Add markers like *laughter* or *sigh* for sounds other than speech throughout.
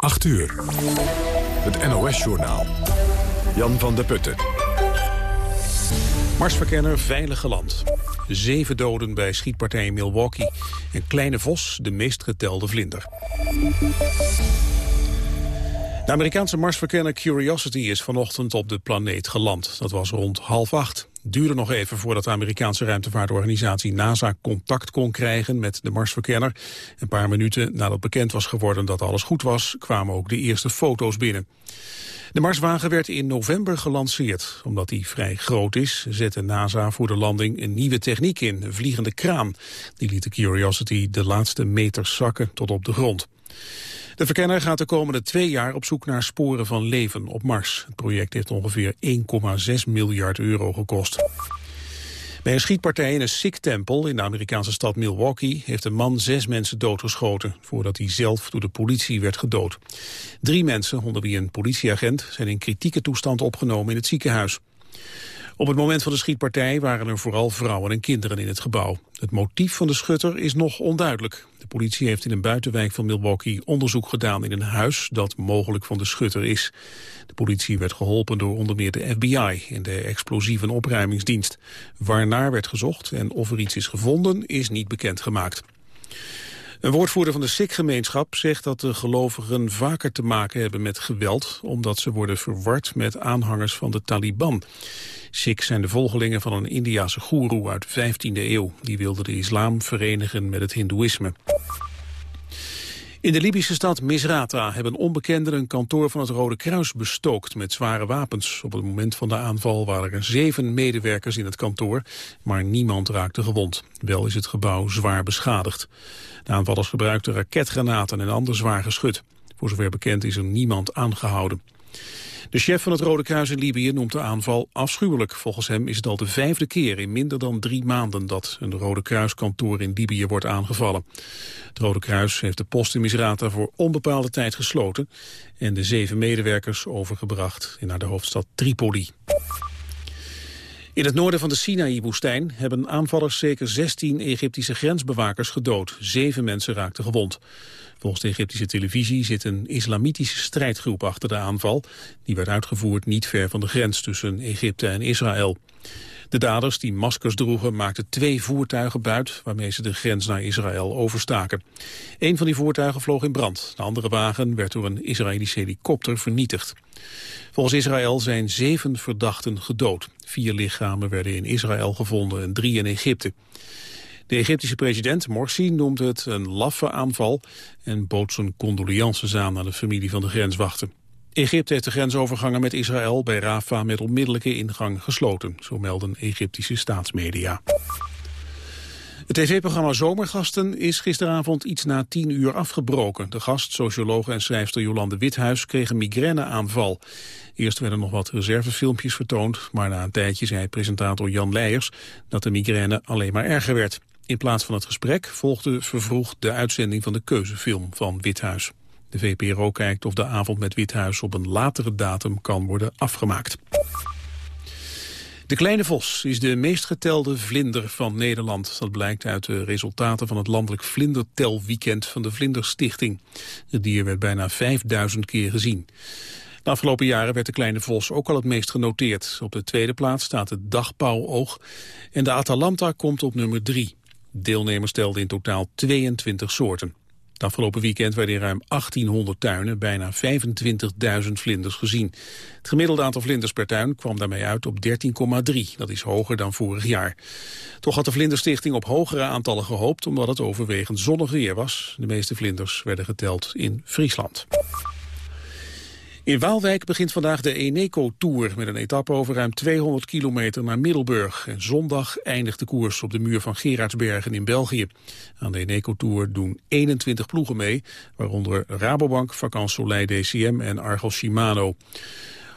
8 uur. Het NOS-journaal. Jan van der Putten. Marsverkenner Veilige Land. Zeven doden bij schietpartij in Milwaukee. En Kleine Vos, de meest getelde vlinder. De Amerikaanse Marsverkenner Curiosity is vanochtend op de planeet geland. Dat was rond half acht. Duurde nog even voordat de Amerikaanse ruimtevaartorganisatie NASA contact kon krijgen met de Marsverkenner. Een paar minuten nadat bekend was geworden dat alles goed was, kwamen ook de eerste foto's binnen. De Marswagen werd in november gelanceerd. Omdat die vrij groot is, zette NASA voor de landing een nieuwe techniek in, een vliegende kraan. Die liet de Curiosity de laatste meters zakken tot op de grond. De verkenner gaat de komende twee jaar op zoek naar sporen van leven op Mars. Het project heeft ongeveer 1,6 miljard euro gekost. Bij een schietpartij in een Sikh-tempel in de Amerikaanse stad Milwaukee... heeft een man zes mensen doodgeschoten... voordat hij zelf door de politie werd gedood. Drie mensen, onder wie een politieagent... zijn in kritieke toestand opgenomen in het ziekenhuis. Op het moment van de schietpartij waren er vooral vrouwen en kinderen in het gebouw. Het motief van de schutter is nog onduidelijk. De politie heeft in een buitenwijk van Milwaukee onderzoek gedaan in een huis dat mogelijk van de schutter is. De politie werd geholpen door onder meer de FBI en de explosieve opruimingsdienst. Waarnaar werd gezocht en of er iets is gevonden is niet bekendgemaakt. Een woordvoerder van de Sikh-gemeenschap zegt dat de gelovigen vaker te maken hebben met geweld, omdat ze worden verward met aanhangers van de Taliban. Sikhs zijn de volgelingen van een Indiase goeroe uit de 15e eeuw. Die wilde de islam verenigen met het hindoeïsme. In de Libische stad Misrata hebben onbekenden een kantoor van het Rode Kruis bestookt met zware wapens. Op het moment van de aanval waren er zeven medewerkers in het kantoor, maar niemand raakte gewond. Wel is het gebouw zwaar beschadigd. De aanvallers gebruikten raketgranaten en ander zwaar geschut. Voor zover bekend is er niemand aangehouden. De chef van het Rode Kruis in Libië noemt de aanval afschuwelijk. Volgens hem is het al de vijfde keer in minder dan drie maanden dat een Rode Kruiskantoor in Libië wordt aangevallen. Het Rode Kruis heeft de post in Misrata voor onbepaalde tijd gesloten en de zeven medewerkers overgebracht naar de hoofdstad Tripoli. In het noorden van de Sinaï-woestijn hebben aanvallers zeker 16 Egyptische grensbewakers gedood. Zeven mensen raakten gewond. Volgens de Egyptische televisie zit een islamitische strijdgroep achter de aanval. Die werd uitgevoerd niet ver van de grens tussen Egypte en Israël. De daders die maskers droegen maakten twee voertuigen buit... waarmee ze de grens naar Israël overstaken. Een van die voertuigen vloog in brand. De andere wagen werd door een Israëlische helikopter vernietigd. Volgens Israël zijn zeven verdachten gedood. Vier lichamen werden in Israël gevonden en drie in Egypte. De Egyptische president Morsi noemt het een laffe aanval... en bood zijn condolences aan aan de familie van de grenswachten. Egypte heeft de grensovergangen met Israël bij Rafah met onmiddellijke ingang gesloten, zo melden Egyptische staatsmedia. Het tv-programma Zomergasten is gisteravond iets na tien uur afgebroken. De gast, sociologe en schrijfster Jolande Withuis, kreeg een migraineaanval. Eerst werden nog wat reservefilmpjes vertoond, maar na een tijdje zei presentator Jan Leijers dat de migraine alleen maar erger werd. In plaats van het gesprek volgde vervroegd de uitzending van de keuzefilm van Withuis. De VPRO kijkt of de avond met Withuis op een latere datum kan worden afgemaakt. De kleine vos is de meest getelde vlinder van Nederland. Dat blijkt uit de resultaten van het landelijk vlindertelweekend van de Vlinderstichting. Het dier werd bijna 5000 keer gezien. De afgelopen jaren werd de kleine vos ook al het meest genoteerd. Op de tweede plaats staat het dagpauwoog en de Atalanta komt op nummer 3. Deelnemers stelden in totaal 22 soorten. Het afgelopen weekend werden in ruim 1800 tuinen bijna 25.000 vlinders gezien. Het gemiddelde aantal vlinders per tuin kwam daarmee uit op 13,3. Dat is hoger dan vorig jaar. Toch had de Vlinderstichting op hogere aantallen gehoopt... omdat het overwegend zonnig weer was. De meeste vlinders werden geteld in Friesland. In Waalwijk begint vandaag de Eneco Tour met een etappe over ruim 200 kilometer naar Middelburg. En zondag eindigt de koers op de muur van Gerardsbergen in België. Aan de Eneco Tour doen 21 ploegen mee, waaronder Rabobank, Vakant Soleil DCM en Argos Shimano.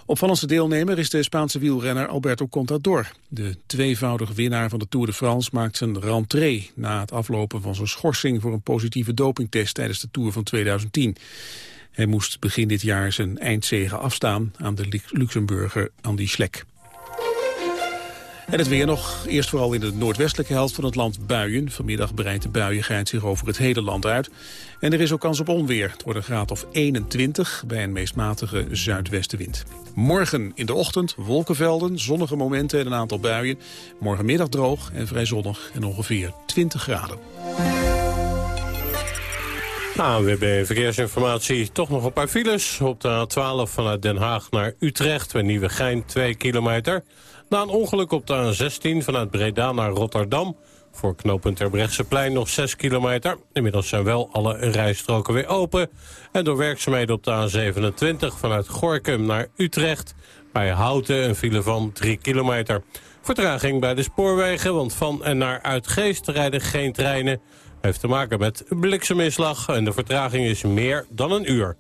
Opvallendste deelnemer is de Spaanse wielrenner Alberto Contador. De tweevoudige winnaar van de Tour de France maakt zijn rentrée... na het aflopen van zijn schorsing voor een positieve dopingtest tijdens de Tour van 2010. Hij moest begin dit jaar zijn eindzegen afstaan aan de Luxemburger Andy Schleck. En het weer nog. Eerst vooral in de noordwestelijke helft van het land buien. Vanmiddag breidt de buiigheid zich over het hele land uit. En er is ook kans op onweer. Het wordt een graad of 21 bij een meest matige zuidwestenwind. Morgen in de ochtend wolkenvelden, zonnige momenten en een aantal buien. Morgenmiddag droog en vrij zonnig en ongeveer 20 graden. Hebben verkeersinformatie. Toch nog een paar files. Op de A12 vanuit Den Haag naar Utrecht bij Nieuwegein 2 kilometer. Na een ongeluk op de A16 vanuit Breda naar Rotterdam... voor knooppunt Terbrechtseplein nog 6 kilometer. Inmiddels zijn wel alle rijstroken weer open. En door werkzaamheden op de A27 vanuit Gorkum naar Utrecht... bij Houten een file van 3 kilometer. Vertraging bij de spoorwegen, want van en naar Uitgeest rijden geen treinen... heeft te maken met blikseminslag en de vertraging is meer dan een uur.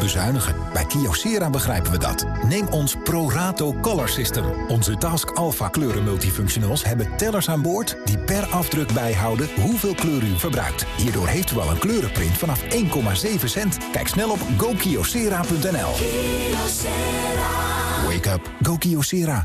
bezuinigen. Bij Kyocera begrijpen we dat. Neem ons ProRato Color System. Onze Task Alpha kleuren multifunctionals hebben tellers aan boord... die per afdruk bijhouden hoeveel kleur u verbruikt. Hierdoor heeft u al een kleurenprint vanaf 1,7 cent. Kijk snel op gokyocera.nl. Wake up. Go Kyocera.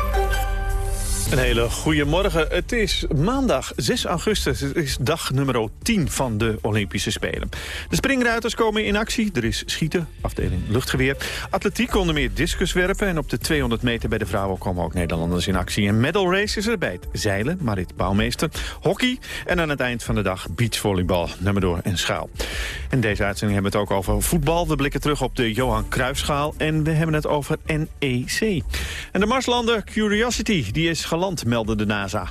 Een hele goede morgen. Het is maandag 6 augustus. Het is dag nummer 10 van de Olympische Spelen. De springruiters komen in actie. Er is schieten, afdeling luchtgeweer. Atletiek onder meer discus werpen. En op de 200 meter bij de vrouwen komen ook Nederlanders in actie. En medal races er bij het zeilen, Marit Bouwmeester. Hockey en aan het eind van de dag beachvolleybal, nummer door en schaal. En deze uitzending hebben we het ook over voetbal. We blikken terug op de Johan Cruijffschaal. En we hebben het over NEC. En de Marslander Curiosity, die is geland, meldde de NASA.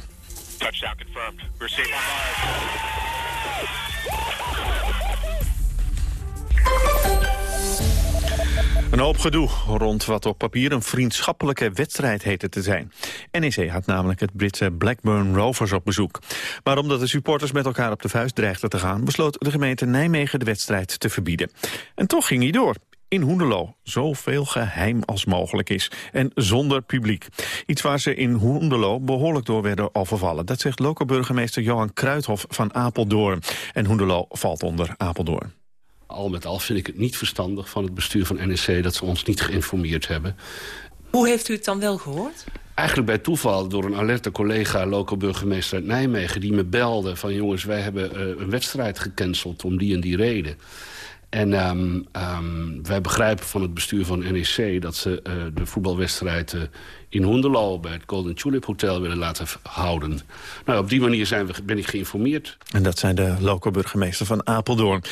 Touchdown confirmed. We're safe on Mars. Een hoop gedoe rond wat op papier een vriendschappelijke wedstrijd heette te zijn. NEC had namelijk het Britse Blackburn Rovers op bezoek. Maar omdat de supporters met elkaar op de vuist dreigden te gaan... besloot de gemeente Nijmegen de wedstrijd te verbieden. En toch ging hij door in Hoendelo. Zoveel geheim als mogelijk is. En zonder publiek. Iets waar ze in Hoendelo behoorlijk door werden overvallen. Dat zegt lokale burgemeester Johan Kruithof van Apeldoorn. En Hoendelo valt onder Apeldoorn. Al met al vind ik het niet verstandig van het bestuur van NEC... dat ze ons niet geïnformeerd hebben. Hoe heeft u het dan wel gehoord? Eigenlijk bij toeval door een alerte collega, local burgemeester uit Nijmegen... die me belde van jongens, wij hebben uh, een wedstrijd gecanceld om die en die reden. En um, um, wij begrijpen van het bestuur van NEC... dat ze uh, de voetbalwedstrijd uh, in Hoenderlo bij het Golden Tulip Hotel willen laten houden. Nou, op die manier zijn we, ben ik geïnformeerd. En dat zijn de lokale burgemeester van Apeldoorn.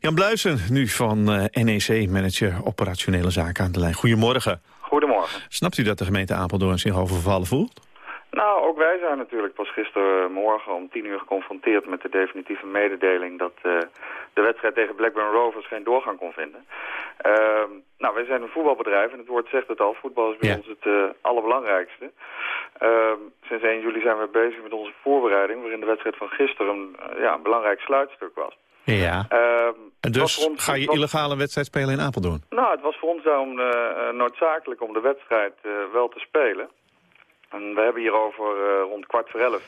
Jan Bluisen, nu van uh, NEC, manager operationele zaken aan de lijn. Goedemorgen. Goedemorgen. Snapt u dat de gemeente Apeldoorn zich overvallen voelt? Nou, ook wij zijn natuurlijk pas gistermorgen om tien uur geconfronteerd met de definitieve mededeling dat uh, de wedstrijd tegen Blackburn Rovers geen doorgang kon vinden. Uh, nou, wij zijn een voetbalbedrijf en het woord zegt het al, voetbal is bij ons het uh, allerbelangrijkste. Ehm, sinds 1 juli zijn we bezig met onze voorbereiding, waarin de wedstrijd van gisteren een, eh, ja, een belangrijk sluitstuk was. Ja. Ehm, en dus ga je illegale wedstrijd spelen in Apeldoorn? Nou, het was voor ons daarom noodzakelijk om de wedstrijd wel te spelen. En we hebben hierover rond kwart voor elf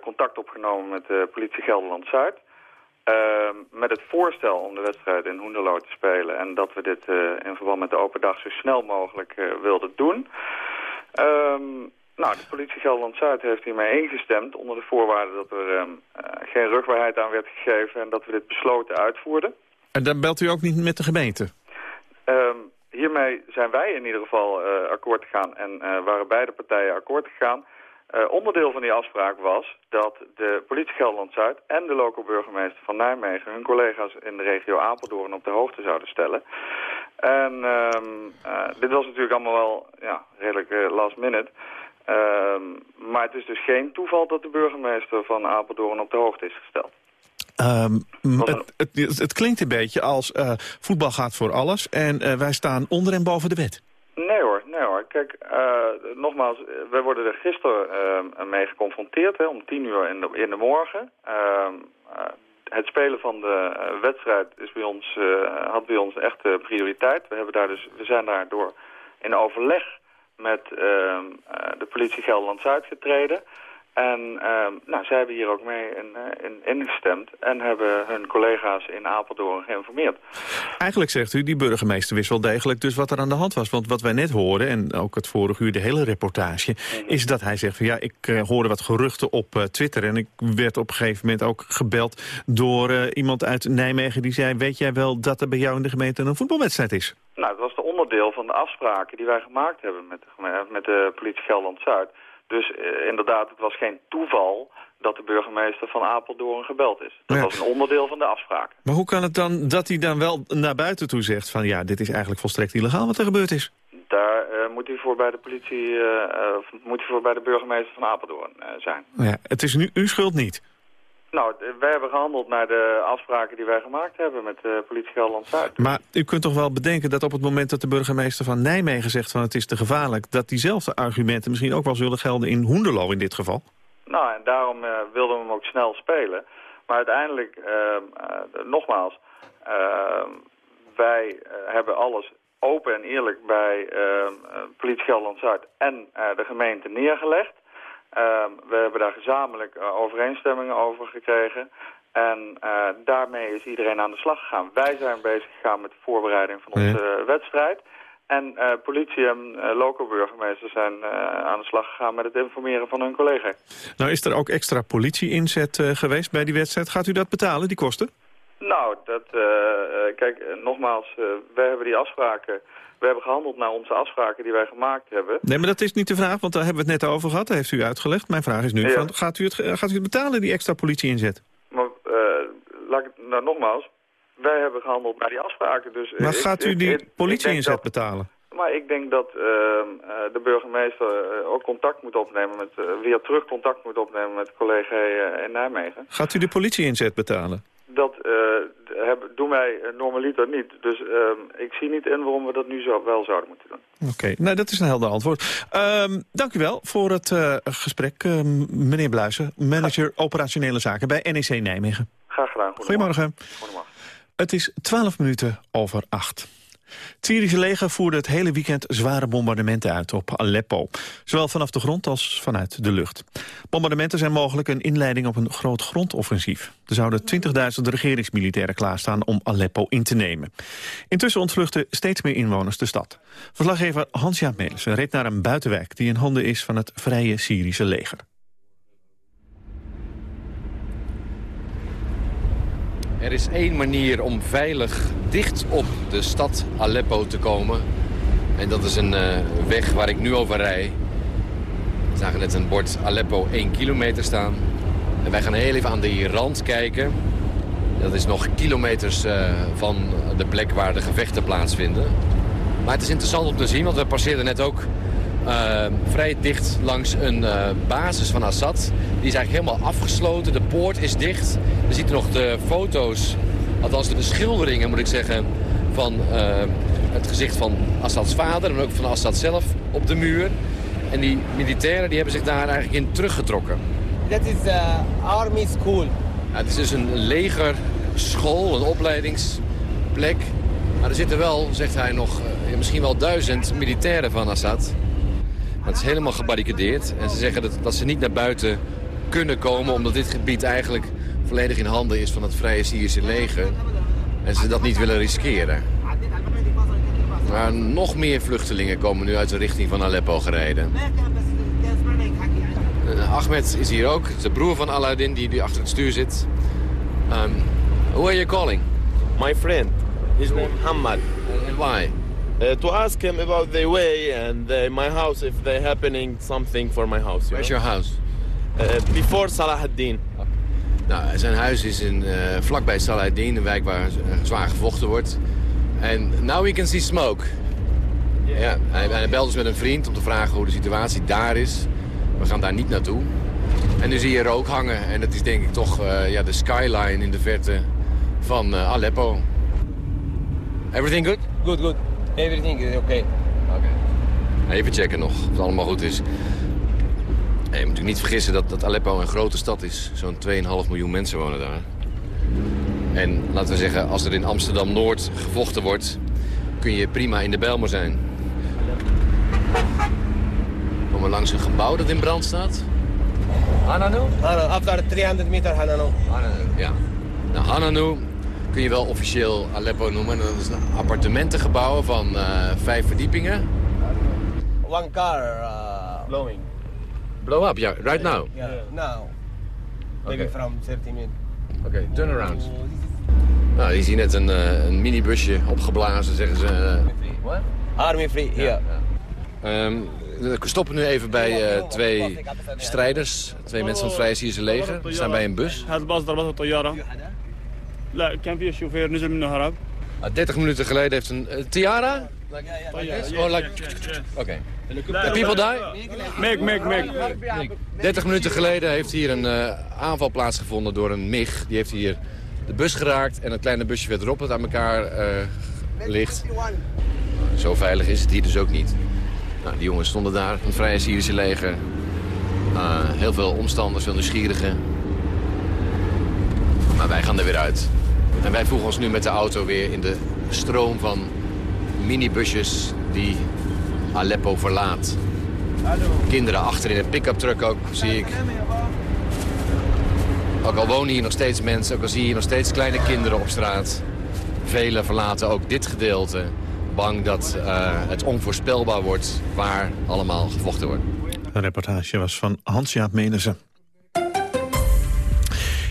contact opgenomen met de politie Gelderland-Zuid. Uh, met het voorstel om de wedstrijd in Hoenderloo te spelen. En dat we dit in verband met de open dag zo snel mogelijk wilden doen. Ehm, nou, de politie Gelderland-Zuid heeft hiermee ingestemd onder de voorwaarde dat er ehm, geen rugbaarheid aan werd gegeven en dat we dit besloten uitvoerden. En dan belt u ook niet met de gemeente? Um, hiermee zijn wij in ieder geval uh, akkoord gegaan en uh, waren beide partijen akkoord gegaan. Uh, onderdeel van die afspraak was dat de politie Gelderland-Zuid en de lokale burgemeester van Nijmegen hun collega's in de regio Apeldoorn op de hoogte zouden stellen. En uh, dit was natuurlijk allemaal wel ja, redelijk last minute. Uh, maar het is dus geen toeval dat de burgemeester van Apeldoorn op de hoogte is gesteld. Ehm, het, het, het, klinkt een beetje als voetbal gaat voor alles en wij staan onder en boven de wet. Nee hoor, Kijk, uh, nogmaals, wij worden er gisteren mee geconfronteerd, hè, om tien uur in de, in de morgen. Ehm, het spelen van de wedstrijd is bij ons, had bij ons echt prioriteit. We, hebben daar dus, we zijn daardoor in overleg met ehm, de politie Gelderland-Zuid getreden... En uh, nou, zij hebben hier ook mee in, uh, in, ingestemd en hebben hun collega's in Apeldoorn geïnformeerd. Eigenlijk zegt u, die burgemeester wist wel degelijk dus wat er aan de hand was. Want wat wij net hoorden, en ook het vorige uur de hele reportage... Mhm. is dat hij zegt van ja, ik uh, hoorde wat geruchten op uh, Twitter... en ik werd op een gegeven moment ook gebeld door iemand uit Nijmegen... die zei, weet jij wel dat er bij jou in de gemeente een voetbalwedstrijd is? Nou, dat was de onderdeel van de afspraken die wij gemaakt hebben met de, met de politie Gelderland-Zuid... Dus uh, inderdaad, het was geen toeval dat de burgemeester van Apeldoorn gebeld is. Dat was een onderdeel van de afspraak. Maar hoe kan het dan dat hij dan wel naar buiten toe zegt van... ja, dit is eigenlijk volstrekt illegaal wat er gebeurd is? Daar uh, moet hij voor bij de politie, uh, moet hij voor bij de burgemeester van Apeldoorn zijn. Ja, het is nu uw schuld niet? Nou, wij hebben gehandeld naar de afspraken die wij gemaakt hebben met de politie Gelderland-Zuid. Maar u kunt toch wel bedenken dat op het moment dat de burgemeester van Nijmegen zegt van het is te gevaarlijk, dat diezelfde argumenten misschien ook wel zullen gelden in Hoenderlo in dit geval? Nou, en daarom uh, wilden we hem ook snel spelen. Maar uiteindelijk, uh, uh, nogmaals, wij hebben alles open en eerlijk bij politie Gelderland-Zuid en de gemeente neergelegd. Ehm, we hebben daar gezamenlijk uh, overeenstemmingen over gekregen. En uh, daarmee is iedereen aan de slag gegaan. Wij zijn bezig gegaan met de voorbereiding van onze uh, wedstrijd. En politie en lokale burgemeesters zijn aan de slag gegaan met het informeren van hun collega. Nou is er ook extra politie-inzet geweest bij die wedstrijd. Gaat u dat betalen, die kosten? Nou, dat, kijk, nogmaals, wij hebben die afspraken we hebben gehandeld naar onze afspraken die wij gemaakt hebben. Nee, maar dat is niet de vraag, want daar hebben we het net over gehad. Dat heeft u uitgelegd. Mijn vraag is nu, van, gaat, u het, gaat u het betalen, die extra politie-inzet? Maar, uh, laat ik, nou, nogmaals, wij hebben gehandeld naar die afspraken. Dus maar gaat u die politie-inzet betalen? Maar ik denk dat uh, de burgemeester ook contact moet opnemen met, weer terug contact moet opnemen met collega in Nijmegen. Gaat u de politie-inzet betalen? Dat uh, doen wij normaliter niet. Dus uh, ik zie niet in waarom we dat nu zo wel zouden moeten doen. Oké, okay. nou dat is een helder antwoord. Um, dank u wel voor het uh, gesprek, meneer Bluizen, manager operationele zaken bij NEC Nijmegen. Graag gedaan. Goedemorgen. Goedemorgen. Het is 12 minuten over 8. Het Syrische leger voerde het hele weekend zware bombardementen uit op Aleppo. Zowel vanaf de grond als vanuit de lucht. Bombardementen zijn mogelijk een inleiding op een groot grondoffensief. Er zouden 20.000 regeringsmilitairen klaarstaan om Aleppo in te nemen. Intussen ontvluchten steeds meer inwoners de stad. Verslaggever Hans-Jaap Melissen reed naar een buitenwijk... die in handen is van het Vrije Syrische leger. Er is één manier om veilig dicht op de stad Aleppo te komen. En dat is een uh, weg waar ik nu over rij. We zagen net een bord Aleppo 1 kilometer staan. En wij gaan heel even aan de rand kijken. Dat is nog kilometers uh, van de plek waar de gevechten plaatsvinden. Maar het is interessant om te zien, want we passeerden net ook uh, vrij dicht langs een basis van Assad. Die is eigenlijk helemaal afgesloten. De poort is dicht. We zien nog de foto's, althans de schilderingen moet ik zeggen... van uh, het gezicht van Assads vader en ook van Assad zelf op de muur. En die militairen die hebben zich daar eigenlijk in teruggetrokken. Dat is uh, army school. Ja, het is dus een legerschool, een opleidingsplek. Maar er zitten wel, zegt hij nog, misschien wel duizend militairen van Assad. Het is helemaal gebarricadeerd. En ze zeggen dat, dat ze niet naar buiten kunnen komen... omdat dit gebied eigenlijk volledig in handen is van het Vrije Syrische leger. En ze dat niet willen riskeren. Maar nog meer vluchtelingen komen nu uit de richting van Aleppo gereden. Uh, Ahmed is hier ook, de broer van Aladdin die, die achter het stuur zit. Um, who are you calling? My friend. His name Hamad. And why? Uh, to ask him about the way and my house if they happening something for my house. Where's your house? Uh, before Salah ad-Din. Nou, zijn huis is in, uh, vlakbij Salah ad-Din, een wijk waar zwaar gevochten wordt. En now we can see smoke. Ja, hij, hij belt dus met een vriend om te vragen hoe de situatie daar is. We gaan daar niet naartoe. En nu zie je rook hangen. En dat is denk ik toch uh, ja, de skyline in de verte van uh, Aleppo. Everything good? Good, good. Everything is okay. Oké. Okay. Even checken nog of het allemaal goed is. En je moet natuurlijk niet vergissen dat, dat Aleppo een grote stad is. Zo'n 2,5 miljoen mensen wonen daar. En laten we zeggen, als er in Amsterdam-Noord gevochten wordt... kun je prima in de Bijlmer zijn. Komen we langs een gebouw dat in brand staat. Hananu? After 300 meter Hananu. Hananu, ja. Nou, Hananu kun je wel officieel Aleppo noemen. Dat is een appartementengebouw van uh, vijf verdiepingen. One car uh, blowing. Blow up, ja, yeah, right now? Yeah, now. Maybe okay. from 30 minutes. Oké, okay, turn around. Nou, je ziet net een, uh, een minibusje opgeblazen, zeggen ze. Uh, What? Army free, ja. ja. Um, we stoppen nu even bij uh, twee strijders, twee mensen van het Vrije Syrische leger. Die staan bij een bus. 30 minuten geleden heeft een uh, Tiara? Oh, like... Oké. Okay. People die? Meg, Meg, Meg. 30 minuten geleden heeft hier een uh, aanval plaatsgevonden door een MIG. Die heeft hier de bus geraakt en een kleine busje verderop dat aan elkaar uh, ligt. Zo veilig is het hier dus ook niet. Nou, die jongens stonden daar, het Vrije Syrische leger. Uh, heel veel omstanders, veel nieuwsgierigen. Maar wij gaan er weer uit. En wij voegen ons nu met de auto weer in de stroom van minibusjes die Aleppo verlaat. Kinderen achter in een pick-up truck ook, zie ik. Ook al wonen hier nog steeds mensen, ook al zie je hier nog steeds kleine kinderen op straat. Velen verlaten ook dit gedeelte bang dat uh, het onvoorspelbaar wordt waar allemaal gevochten wordt. Een reportage was van Hans-Jaap Menissen.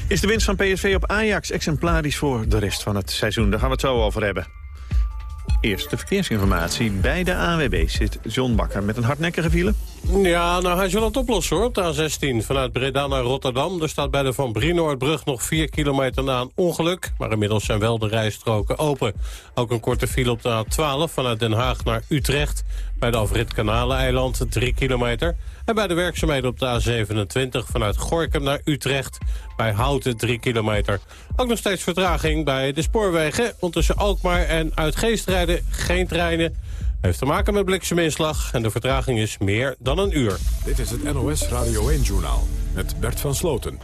Is de winst van PSV op Ajax exemplarisch voor de rest van het seizoen? Daar gaan we het zo over hebben. Eerst de verkeersinformatie. Bij de ANWB zit John Bakker met een hardnekkige file. Ja, nou hij wel het oplossen hoor, op de A16 vanuit Breda naar Rotterdam. Er staat bij de Van Brienoordbrug nog 4 kilometer na een ongeluk. Maar inmiddels zijn wel de rijstroken open. Ook een korte file op de A12 vanuit Den Haag naar Utrecht. Bij de afrit Kanaleneiland 3 kilometer. En bij de werkzaamheden op de A27 vanuit Gorkum naar Utrecht... bij Houten 3 kilometer. Ook nog steeds vertraging bij de spoorwegen... want tussen Alkmaar en Uitgeest rijden geen treinen... Heeft te maken met blikseminslag en de vertraging is meer dan een uur. Dit is het NOS Radio 1-journaal met Bert van Sloten.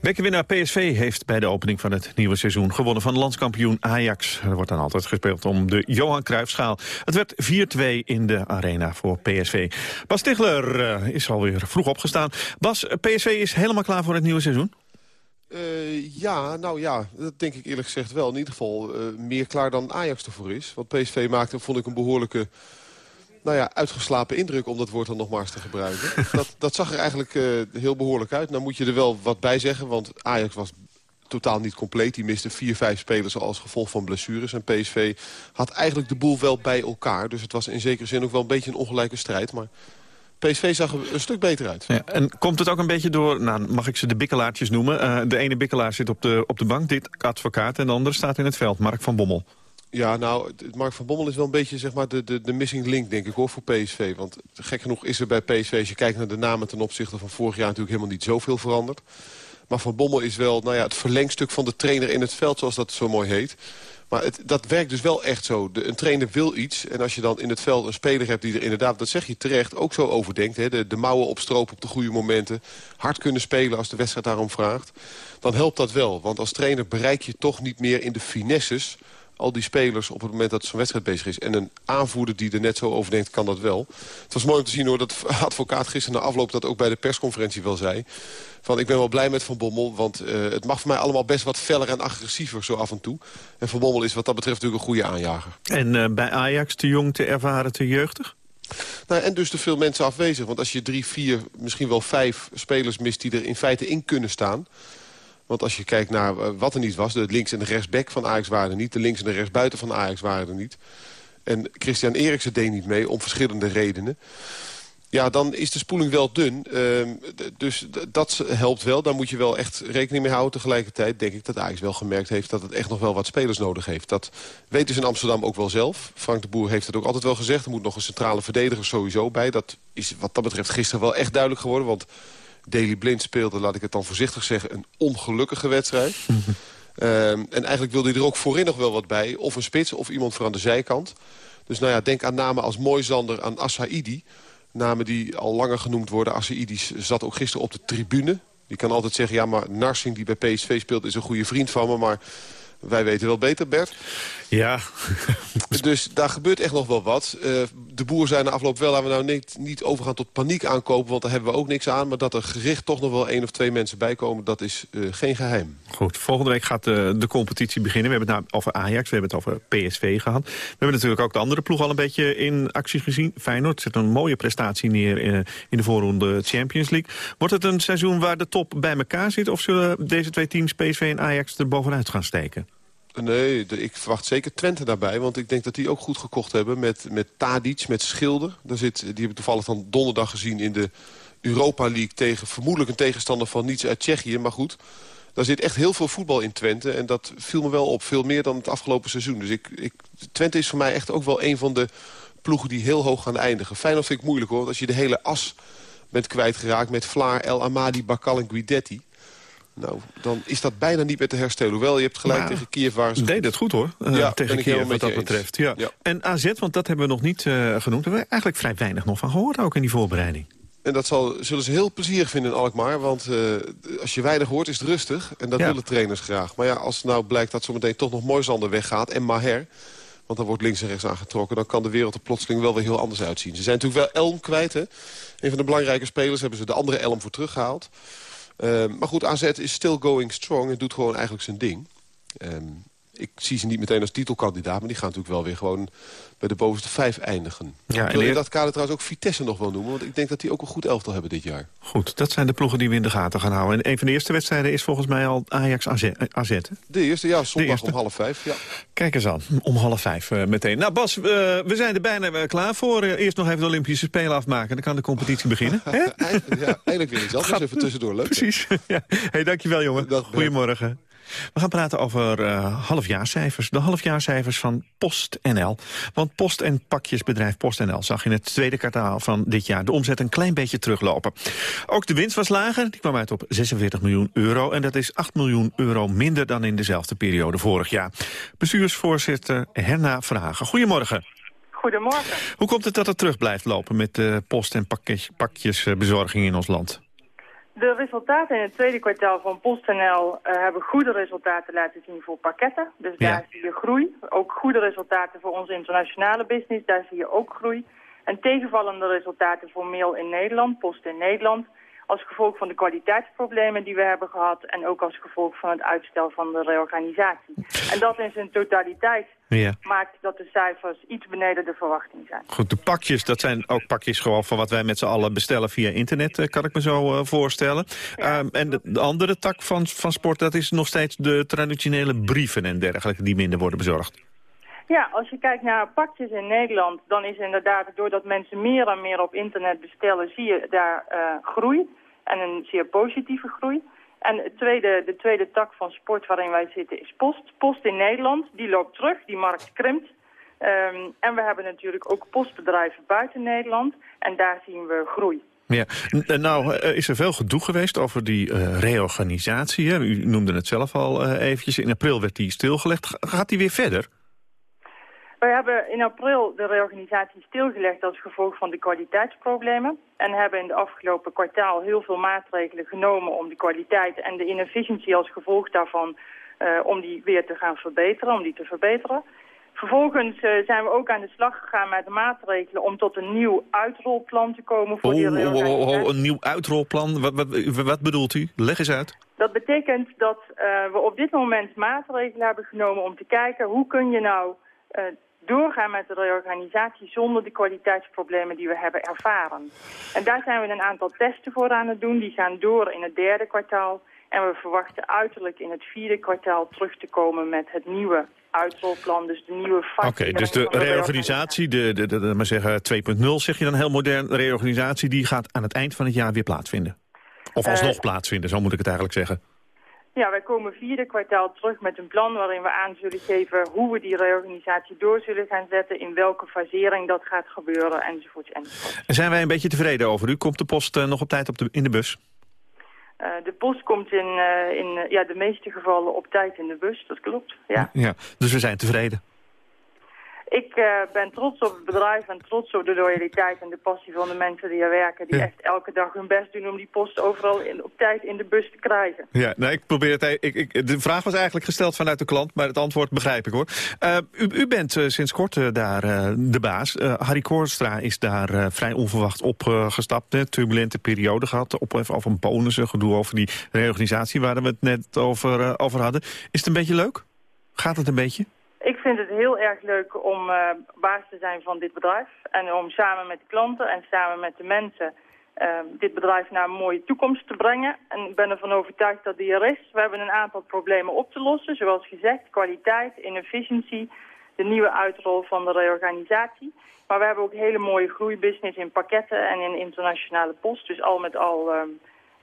Bekerwinnaar PSV heeft bij de opening van het nieuwe seizoen gewonnen van landskampioen Ajax. Er wordt dan altijd gespeeld om de Johan Cruijffschaal. Het werd 4-2 in de arena voor PSV. Bas Stigler uh, is alweer vroeg opgestaan. Bas, PSV is helemaal klaar voor het nieuwe seizoen? Uh, ja, nou ja, dat denk ik eerlijk gezegd wel. In ieder geval uh, meer klaar dan Ajax ervoor is. Want PSV maakte, vond ik, een behoorlijke nou ja, uitgeslapen indruk... om dat woord dan nog maar eens te gebruiken. *laughs* dat, dat zag er eigenlijk uh, heel behoorlijk uit. Nou moet je er wel wat bij zeggen, want Ajax was totaal niet compleet. Die miste vier, vijf spelers als gevolg van blessures. En PSV had eigenlijk de boel wel bij elkaar. Dus het was in zekere zin ook wel een beetje een ongelijke strijd. Maar PSV zag er een stuk beter uit. Ja, en komt het ook een beetje door, nou, mag ik ze de bikkelaartjes noemen? Uh, de ene bikkelaar zit op de, op de bank, dit advocaat... en de andere staat in het veld, Mark van Bommel. Ja, nou, Mark van Bommel is wel een beetje zeg maar, de, de, de missing link, denk ik, hoor, voor PSV. Want gek genoeg is er bij PSV, als je kijkt naar de namen ten opzichte van vorig jaar... natuurlijk helemaal niet zoveel veranderd. Maar Van Bommel is wel nou ja, het verlengstuk van de trainer in het veld, zoals dat zo mooi heet. Maar dat werkt dus wel echt zo. De, een trainer wil iets. En als je dan in het veld een speler hebt die er inderdaad, dat zeg je terecht, ook zo over denkt. Hè, de, de mouwen opstropen op de goede momenten. Hard kunnen spelen als de wedstrijd daarom vraagt. Dan helpt dat wel. Want als trainer bereik je toch niet meer in de finesses al die spelers op het moment dat zo'n wedstrijd bezig is. En een aanvoerder die er net zo over denkt, kan dat wel. Het was mooi om te zien hoor, dat *laughs* advocaat gisteren na afloop... dat ook bij de persconferentie wel zei. Van, ik ben wel blij met Van Bommel, want uh, het mag voor mij allemaal best wat feller en agressiever zo af en toe. En Van Bommel is wat dat betreft natuurlijk een goede aanjager. En uh, bij Ajax te jong, te ervaren, te jeugdig? Nou, en dus te veel mensen afwezig. Want als je drie, vier, misschien wel vijf spelers mist die er in feite in kunnen staan... Want als je kijkt naar eh, wat er niet was... de links- en de rechtsback van Ajax waren er niet... de links- en de rechtsbuiten van Ajax waren er niet... en Christian Eriksen deed niet mee om verschillende redenen... Ja, dan is de spoeling wel dun. Uh, dus dat helpt wel. Daar moet je wel echt rekening mee houden. Tegelijkertijd denk ik dat Ajax wel gemerkt heeft... dat het echt nog wel wat spelers nodig heeft. Dat weten ze in Amsterdam ook wel zelf. Frank de Boer heeft het ook altijd wel gezegd. Er moet nog een centrale verdediger sowieso bij. Dat is wat dat betreft gisteren wel echt duidelijk geworden. Want Daily Blind speelde, laat ik het dan voorzichtig zeggen... een ongelukkige wedstrijd. *laughs* Ehm, en eigenlijk wilde hij er ook voorin nog wel wat bij. Of een spits of iemand voor aan de zijkant. Dus nou ja, denk aan namen als Moisander, aan Assaidi. Namen die al langer genoemd worden. Assaidi zat ook gisteren op de tribune. Die kan altijd zeggen, ja, maar Narsing die bij PSV speelt... is een goede vriend van me, maar wij weten wel beter, Bert. Ja. *laughs* dus daar gebeurt echt nog wel wat. Uh, de boer zei na afloop wel, laten we nou niet, niet overgaan tot paniek aankopen... want daar hebben we ook niks aan. Maar dat er gericht toch nog wel één of twee mensen bijkomen... dat is uh, geen geheim. Goed, volgende week gaat de, de competitie beginnen. We hebben het nou over Ajax, we hebben het over PSV gehad. We hebben natuurlijk ook de andere ploeg al een beetje in actie gezien. Feyenoord zet een mooie prestatie neer in de voorronde Champions League. Wordt het een seizoen waar de top bij elkaar zit... of zullen deze twee teams, PSV en Ajax, er bovenuit gaan steken? Nee, ik verwacht zeker Twente daarbij. Want ik denk dat die ook goed gekocht hebben met, met Tadic, met Schilder. Daar zit, die heb ik toevallig dan donderdag gezien in de Europa League... tegen vermoedelijk een tegenstander van niets uit Tsjechië. Maar goed, daar zit echt heel veel voetbal in Twente. En dat viel me wel op, veel meer dan het afgelopen seizoen. Dus ik, ik, Twente is voor mij echt ook wel een van de ploegen die heel hoog gaan eindigen. Feyenoord vind ik moeilijk hoor, als je de hele as bent kwijtgeraakt... met Vlaar, El Amadi, Bakal en Guidetti... Nou, dan is dat bijna niet meer te herstellen. Hoewel, je hebt gelijk tegen Kiev waar ze... deed het goed hoor, uh, ja, tegen Kiev wat dat betreft. Ja. En AZ, want dat hebben we nog niet uh, genoemd. Daar hebben we eigenlijk vrij weinig nog van gehoord, ook in die voorbereiding. En dat zal, zullen ze heel plezierig vinden in Alkmaar. Want uh, als je weinig hoort, is het rustig. En dat ja. willen trainers graag. Maar ja, als nou blijkt dat zometeen toch nog Moisander weggaat... en Maher, want dan wordt links en rechts aangetrokken... dan kan de wereld er plotseling wel weer heel anders uitzien. Ze zijn natuurlijk wel Elm kwijt, hè. Een van de belangrijke spelers hebben ze de andere Elm voor teruggehaald. Uh, maar goed, AZ is still going strong en doet gewoon eigenlijk zijn ding. Um, ik zie ze niet meteen als titelkandidaat... maar die gaan natuurlijk wel weer gewoon bij de bovenste vijf eindigen. Ja, ik wil in dat kader trouwens ook Vitesse nog wel noemen... want ik denk dat die ook een goed elftal hebben dit jaar. Goed, dat zijn de ploegen die we in de gaten gaan houden. En een van de eerste wedstrijden is volgens mij al Ajax-AZ. AZ, de eerste, ja, zondag eerste. om half vijf. Ja. Kijk eens aan, om half vijf uh, meteen. Nou Bas, uh, we zijn er bijna klaar voor. eerst nog even de Olympische Spelen afmaken, dan kan de competitie *laughs* beginnen. ja, eindelijk weer iets anders, Gaat, even tussendoor. Leuk. Precies. *laughs* ja. hey, dankjewel jongen. Dag, Goedemorgen. We gaan praten over uh, halfjaarcijfers. De halfjaarcijfers van PostNL. Want post- en pakjesbedrijf PostNL zag in het tweede kwartaal van dit jaar de omzet een klein beetje teruglopen. Ook de winst was lager. Die kwam uit op 46 miljoen euro. En dat is 8 miljoen euro minder dan in dezelfde periode vorig jaar. Bestuursvoorzitter Herna Vragen. Goedemorgen. Goedemorgen. Hoe komt het dat het terug blijft lopen met de post- en pakjes, pakjesbezorging in ons land? De resultaten in het tweede kwartaal van PostNL uh, hebben goede resultaten laten zien voor pakketten. Dus daar zie je groei. Ook goede resultaten voor onze internationale business, daar zie je ook groei. En tegenvallende resultaten voor mail in Nederland, post in Nederland als gevolg van de kwaliteitsproblemen die we hebben gehad... en ook als gevolg van het uitstel van de reorganisatie. En dat in zijn totaliteit ja. maakt dat de cijfers iets beneden de verwachting zijn. Goed, de pakjes, dat zijn ook pakjes gewoon van wat wij met z'n allen bestellen via internet... Eh, kan ik me zo uh, voorstellen. Ja. Um, en de, de, andere tak van, van sport, dat is nog steeds de traditionele brieven en dergelijke... die minder worden bezorgd. Ja, als je kijkt naar pakjes in Nederland, dan is inderdaad doordat mensen meer en meer op internet bestellen, zie je daar uh, groei en een zeer positieve groei. En het tweede, de tweede tak van sport waarin wij zitten is post. Post in Nederland, die loopt terug, die markt krimpt. Um, en we hebben natuurlijk ook postbedrijven buiten Nederland en daar zien we groei. Ja, nou is er veel gedoe geweest over die uh, reorganisatie. Hè? U noemde het zelf al uh, eventjes. In april werd die stilgelegd. Gaat die weer verder? Wij hebben in april de reorganisatie stilgelegd als gevolg van de kwaliteitsproblemen. En hebben in de afgelopen kwartaal heel veel maatregelen genomen om de kwaliteit en de inefficiëntie als gevolg daarvan uh, om die weer te gaan verbeteren, om die te verbeteren. Vervolgens uh, zijn we ook aan de slag gegaan met maatregelen om tot een nieuw uitrolplan te komen voor oh, die reorganisatie. Oh, oh, een nieuw uitrolplan? Wat, wat, wat, bedoelt u? Leg eens uit. Dat betekent dat uh, we op dit moment maatregelen hebben genomen om te kijken hoe kun je nou doorgaan met de reorganisatie zonder de kwaliteitsproblemen die we hebben ervaren. En daar zijn we een aantal testen voor aan het doen. Die gaan door in het derde kwartaal. En we verwachten uiterlijk in het vierde kwartaal terug te komen met het nieuwe uitrolplan, dus de nieuwe Oké, okay, dus de, reorganisatie, de, de, de, de, maar zeggen 2.0 zeg je dan heel modern, de reorganisatie die gaat aan het eind van het jaar weer plaatsvinden. Of alsnog uh, plaatsvinden, zo moet ik het eigenlijk zeggen. Ja, wij komen vierde kwartaal terug met een plan waarin we aan zullen geven hoe we die reorganisatie door zullen gaan zetten, in welke fasering dat gaat gebeuren, enzovoort. enzovoort. En zijn wij een beetje tevreden over u? Komt de post uh, nog op tijd op de, in de bus? Eh, de post komt in, eh, in eh, ja, de meeste gevallen op tijd in de bus, dat klopt. Ja. Ja, dus we zijn tevreden. Ik eh, ben trots op het bedrijf en trots op de loyaliteit en de passie van de mensen die er werken. Die Ja. echt elke dag hun best doen om die post overal in, op tijd in de bus te krijgen. Ja, nou, ik probeer het. Ik, ik, de vraag was eigenlijk gesteld vanuit de klant, maar het antwoord begrijp ik hoor. Eh, u, u bent eh, sinds kort eh, daar eh, de baas. Eh, Harry Koorstra is daar eh, vrij onverwacht opgestapt. Een turbulente periode gehad. Op even over een bonussen, gedoe over die reorganisatie waar we het net over, eh, over hadden. Is het een beetje leuk? Gaat het een beetje? Ik vind het heel erg leuk om eh, baas te zijn van dit bedrijf. En om samen met de klanten en samen met de mensen eh, dit bedrijf naar een mooie toekomst te brengen. En ik ben ervan overtuigd dat die er is. We hebben een aantal problemen op te lossen. Zoals gezegd, kwaliteit, inefficiëntie, de nieuwe uitrol van de reorganisatie. Maar we hebben ook hele mooie groeibusiness in pakketten en in internationale post. Dus al met al eh,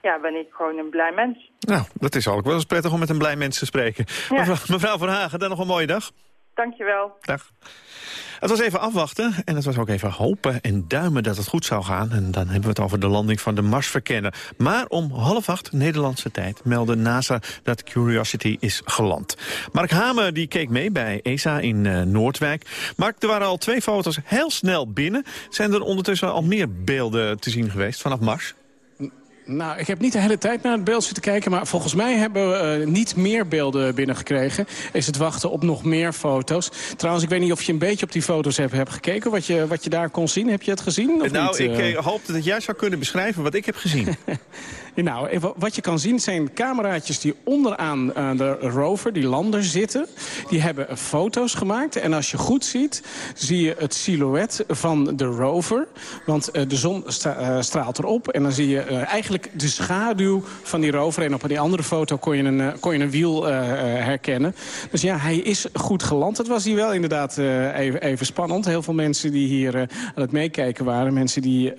ja, ben ik gewoon een blij mens. Nou, dat is ook wel eens prettig om met een blij mens te spreken. Ja. Mevrouw, mevrouw Van Hagen, dan nog een mooie dag. Dankjewel. Dag. Het was even afwachten en het was ook even hopen en duimen dat het goed zou gaan. En dan hebben we het over de landing van de Marsverkenner. Maar om half acht Nederlandse tijd meldde NASA dat Curiosity is geland. Mark Hamer die keek mee bij ESA in eh, Noordwijk. Mark, er waren al twee foto's heel snel binnen. Zijn er ondertussen al meer beelden te zien geweest vanaf Mars? Nou, ik heb niet de hele tijd naar het beeld zitten kijken... maar volgens mij hebben we eh, niet meer beelden binnengekregen. Is het wachten op nog meer foto's. Trouwens, ik weet niet of je een beetje op die foto's hebt, hebt gekeken... Wat je, wat je daar kon zien. Heb je het gezien? Of nou, niet? ik eh? eh, hoopte dat jij zou kunnen beschrijven wat ik heb gezien. *laughs* Nou, wat je kan zien zijn cameraatjes die onderaan de rover, die lander, zitten. Die hebben foto's gemaakt. En als je goed ziet, zie je het silhouet van de rover. Want de zon sta- straalt erop. En dan zie je eh, de schaduw van die rover. En op die andere foto kon je een, eh, kon je een wiel eh, eh, herkennen. Dus ja, hij is goed geland. Het was hier wel inderdaad even, even spannend. Heel veel mensen die hier aan het meekijken waren. Mensen die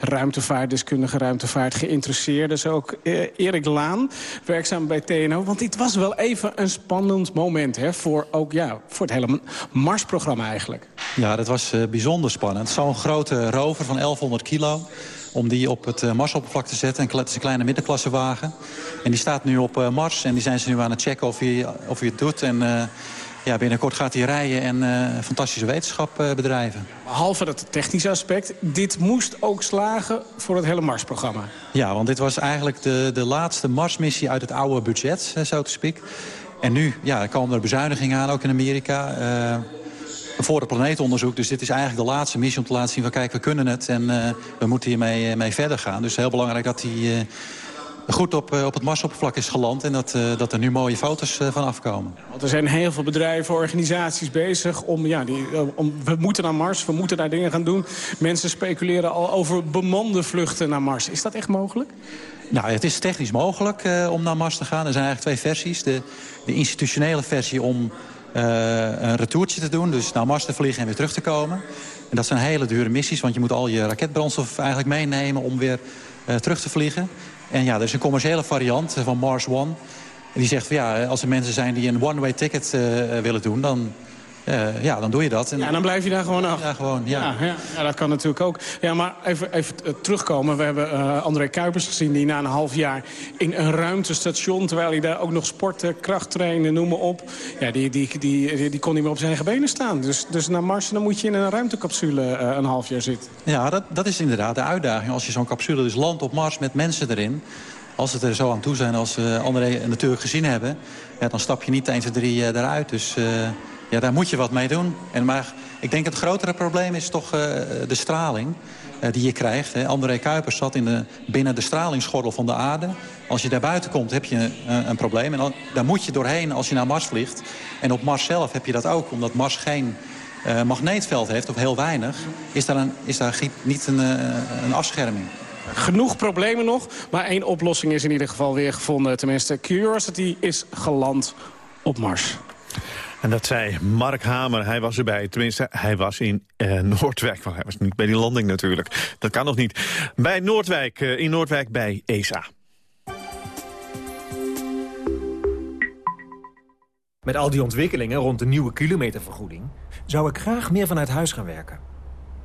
ruimtevaartdeskundige ruimtevaart geïnteresseerd. Dus ook Erik Laan, werkzaam bij TNO. Want dit was wel even een spannend moment hè, voor, ook, ja, voor het hele Mars-programma eigenlijk. Ja, dat was bijzonder spannend. Zo'n grote rover van 1100 kilo. Om die op het eh, Marsoppervlak te zetten. Kle- het is een kleine middenklassewagen. En die staat nu op eh, Mars. En die zijn ze nu aan het checken of hij, of hij het doet. En eh, ja, binnenkort gaat hij rijden en fantastische wetenschap bedrijven. Behalve dat technische aspect, dit moest ook slagen voor het hele Mars-programma. Ja, want dit was eigenlijk de, de laatste Marsmissie uit het oude budget, zo te speak. En nu ja, komen er bezuinigingen aan, ook in Amerika. Voor het planeetonderzoek. Dus dit is eigenlijk de laatste missie om te laten zien van... kijk, we kunnen het en eh, we moeten hiermee eh, mee verder gaan. Dus heel belangrijk dat hij eh, goed op, op het Marsoppervlak is geland... en dat, dat er nu mooie foto's van afkomen. Want er zijn heel veel bedrijven, organisaties bezig om, ja, die, om... We moeten naar Mars, we moeten daar dingen gaan doen. Mensen speculeren al over bemande vluchten naar Mars. Is dat echt mogelijk? Nou, het is technisch mogelijk om naar Mars te gaan. Er zijn eigenlijk twee versies. De, de institutionele versie om een retourtje te doen. Dus naar Mars te vliegen en weer terug te komen. En dat zijn hele dure missies. Want je moet al je raketbrandstof eigenlijk meenemen om weer eh, terug te vliegen. En ja, er is een commerciële variant van Mars One. Die zegt van ja, als er mensen zijn die een one-way ticket eh, willen doen... dan, eh, ja, dan doe je dat. En, Ja, dan blijf je daar gewoon af. Ja, gewoon, ja. Ja, ja, ja, dat kan natuurlijk ook. Ja, maar even, even eh, terugkomen. We hebben eh, André Kuipers gezien die na een half jaar in een ruimtestation... terwijl hij daar ook nog sporten, krachttrainen, noem maar op... Ja, die, die, die, die, die kon niet meer op zijn eigen benen staan. Dus, dus naar Mars dan moet je in een ruimtecapsule een half jaar zitten. Ja, dat, dat is inderdaad de uitdaging. Als je zo'n capsule dus landt op Mars met mensen erin... als het er zo aan toe zijn als we André natuurlijk gezien hebben... Ja, dan stap je niet 1, 2, 3 eh, eruit. Dus ja, daar moet je wat mee doen. En, maar ik denk het grotere probleem is toch eh, de straling eh, die je krijgt. Hè. André Kuipers zat in de, binnen de stralingsgordel van de aarde. Als je daar buiten komt heb je een, een probleem. En dan, daar moet je doorheen als je naar Mars vliegt. En op Mars zelf heb je dat ook, omdat Mars geen eh, magneetveld heeft, of heel weinig... is daar, een, is daar niet een, eh, een afscherming. Genoeg problemen nog, maar één oplossing is in ieder geval weer gevonden. Tenminste, Curiosity is geland op Mars. En dat zei Mark Hamer. Hij was erbij. Tenminste, hij was in eh, Noordwijk. Maar hij was niet bij die landing natuurlijk. Dat kan nog niet. Bij Noordwijk, eh, in Noordwijk bij ESA. Met al die ontwikkelingen rond de nieuwe kilometervergoeding... zou ik graag meer vanuit huis gaan werken.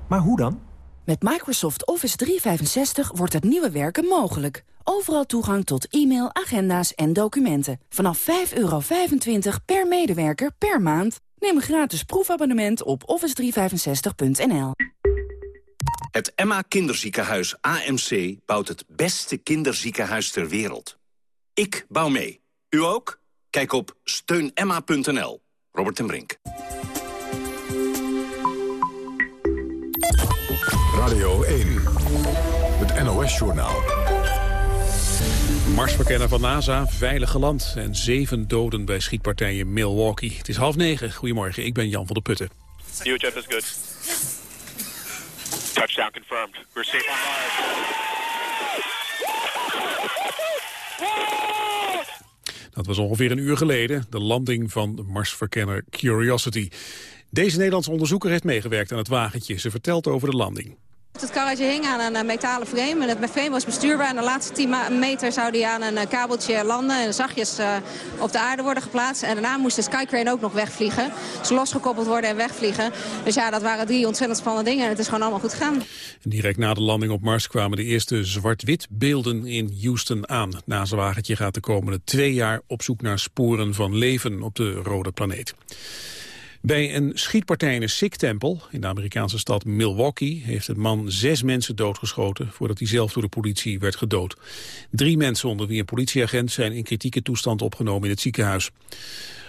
Maar hoe dan? Met Microsoft Office 365 wordt het nieuwe werken mogelijk. Overal toegang tot e-mail, agenda's en documenten. Vanaf 5,25 per medewerker per maand. Neem een gratis proefabonnement op office365.nl. Het Emma Kinderziekenhuis AMC bouwt het beste kinderziekenhuis ter wereld. Ik bouw mee. U ook? Kijk op steunemma.nl. Robert ten Brink. Radio 1. Het NOS-journaal. Marsverkenner van NASA, veilig geland en zeven doden bij schietpartijen in Milwaukee. Het is half negen. Goedemorgen, ik ben Jan van der Putten. UHF is good. Touchdown confirmed. We're safe on Mars. Dat was ongeveer een uur geleden, de landing van de Marsverkenner Curiosity. Deze Nederlandse onderzoeker heeft meegewerkt aan het wagentje. Ze vertelt over de landing. Het karretje hing aan een eh, metalen frame en het frame was bestuurbaar. En de laatste 10 meter zou die aan een eh, kabeltje landen en zachtjes eh, op de aarde worden geplaatst. En daarna moest de Skycrane ook nog wegvliegen. Dus losgekoppeld worden en wegvliegen. Dus ja, dat waren drie ontzettend spannende dingen en het is gewoon allemaal goed gegaan. Direct na de landing op Mars kwamen de eerste zwart-wit beelden in Houston aan. Het NASA-wagentje gaat de komende twee jaar op zoek naar sporen van leven op de rode planeet. Bij een schietpartij in een Sikh-tempel in de Amerikaanse stad Milwaukee heeft een man zes mensen doodgeschoten voordat hij zelf door de politie werd gedood. Drie mensen onder wie een politieagent zijn in kritieke toestand opgenomen in het ziekenhuis.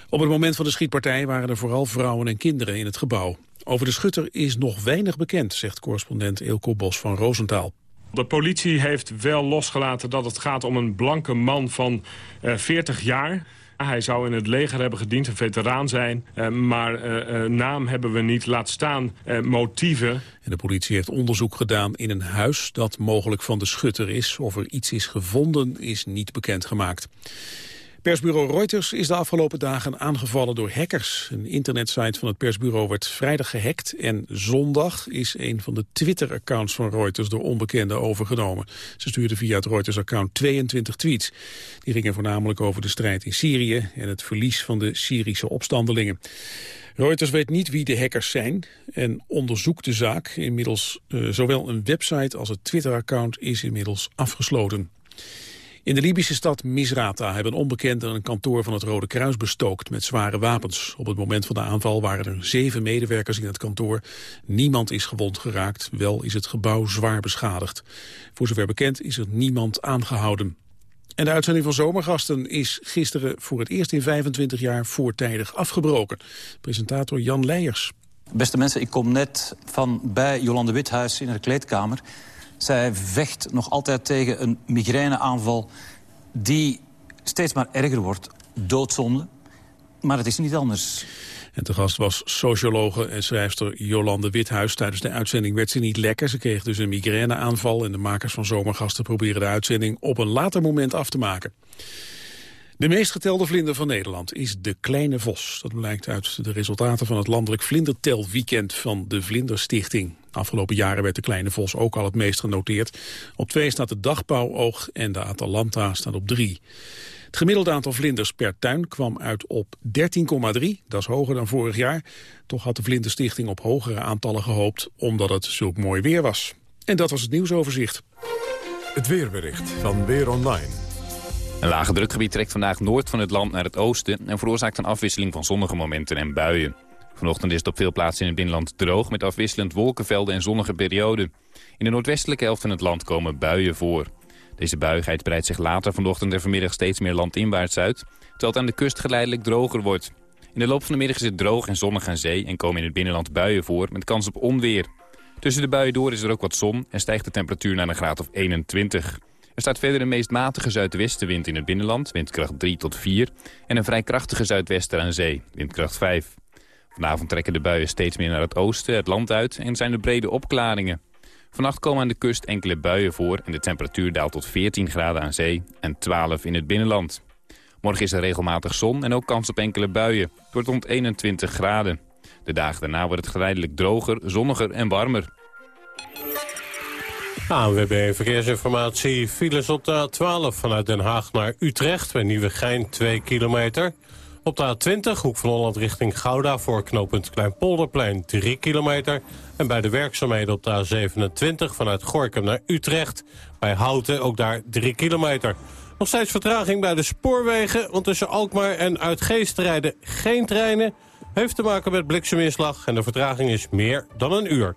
Op het moment van de schietpartij waren er vooral vrouwen en kinderen in het gebouw. Over de schutter is nog weinig bekend, zegt correspondent Eelco Bos van Roosentaal. De politie heeft wel losgelaten dat het gaat om een blanke man van uh, 40 jaar. Hij zou in het leger hebben gediend, een veteraan zijn. Uh, maar uh, uh, naam hebben we niet, laat staan motieven. En de politie heeft onderzoek gedaan in een huis dat mogelijk van de schutter is. Of er iets is gevonden is niet bekendgemaakt. Persbureau Reuters is de afgelopen dagen aangevallen door hackers. Een internetsite van het persbureau werd vrijdag gehackt... en zondag is een van de Twitter-accounts van Reuters door onbekenden overgenomen. Ze stuurden via het Reuters-account 22 tweets. Die gingen voornamelijk over de strijd in Syrië... en het verlies van de Syrische opstandelingen. Reuters weet niet wie de hackers zijn en onderzoekt de zaak. Inmiddels uh, zowel een website als het Twitter-account is inmiddels afgesloten. In de Libische stad Misrata hebben onbekenden een kantoor van het Rode Kruis bestookt met zware wapens. Op het moment van de aanval waren er zeven medewerkers in het kantoor. Niemand is gewond geraakt, wel is het gebouw zwaar beschadigd. Voor zover bekend is er niemand aangehouden. En de uitzending van Zomergasten is gisteren voor het eerst in 25 jaar voortijdig afgebroken. Presentator Jan Leijers. Beste mensen, ik kom net van bij Jolande Withuis in haar kleedkamer. Zij vecht nog altijd tegen een migraineaanval die steeds maar erger wordt. Doodzonde. Maar het is niet anders. En te gast was sociologe en schrijfster Jolande Withuis. Tijdens de uitzending werd ze niet lekker. Ze kreeg dus een migraineaanval. En de makers van Zomergasten proberen de uitzending op een later moment af te maken. De meest getelde vlinder van Nederland is de Kleine Vos. Dat blijkt uit de resultaten van het landelijk vlindertelweekend van de Vlinderstichting. Afgelopen jaren werd de Kleine Vos ook al het meest genoteerd. Op twee staat de Dagbouwoog en de Atalanta staat op drie. Het gemiddelde aantal vlinders per tuin kwam uit op 13,3. Dat is hoger dan vorig jaar. Toch had de Vlinderstichting op hogere aantallen gehoopt... omdat het zulk mooi weer was. En dat was het nieuwsoverzicht. Het weerbericht van Weer Online. Een lage drukgebied trekt vandaag noord van het land naar het oosten... en veroorzaakt een afwisseling van zonnige momenten en buien. Vanochtend is het op veel plaatsen in het binnenland droog... met afwisselend wolkenvelden en zonnige perioden. In de noordwestelijke helft van het land komen buien voor. Deze buigheid breidt zich later vanochtend en vanmiddag steeds meer landinwaarts uit... terwijl het aan de kust geleidelijk droger wordt. In de loop van de middag is het droog en zonnig aan zee... en komen in het binnenland buien voor met kans op onweer. Tussen de buien door is er ook wat zon en stijgt de temperatuur naar een graad of 21. Er staat verder een meest matige zuidwestenwind in het binnenland, windkracht 3 tot 4... en een vrij krachtige zuidwester aan zee, windkracht 5. Vanavond trekken de buien steeds meer naar het oosten, het land uit... en zijn er brede opklaringen. Vannacht komen aan de kust enkele buien voor... en de temperatuur daalt tot 14 graden aan zee en 12 in het binnenland. Morgen is er regelmatig zon en ook kans op enkele buien. Het wordt rond 21 graden. De dagen daarna wordt het geleidelijk droger, zonniger en warmer. ANWB Verkeersinformatie. Files op de A12 vanuit Den Haag naar Utrecht... bij Nieuwegein 2 kilometer... Op de A20, Hoek van Holland richting Gouda... voor knooppunt Kleinpolderplein 3 kilometer. En bij de werkzaamheden op de A27 vanuit Gorkum naar Utrecht... bij Houten ook daar 3 kilometer. Nog steeds vertraging bij de spoorwegen... want tussen Alkmaar en Uitgeest rijden geen treinen... heeft te maken met blikseminslag en de vertraging is meer dan een uur.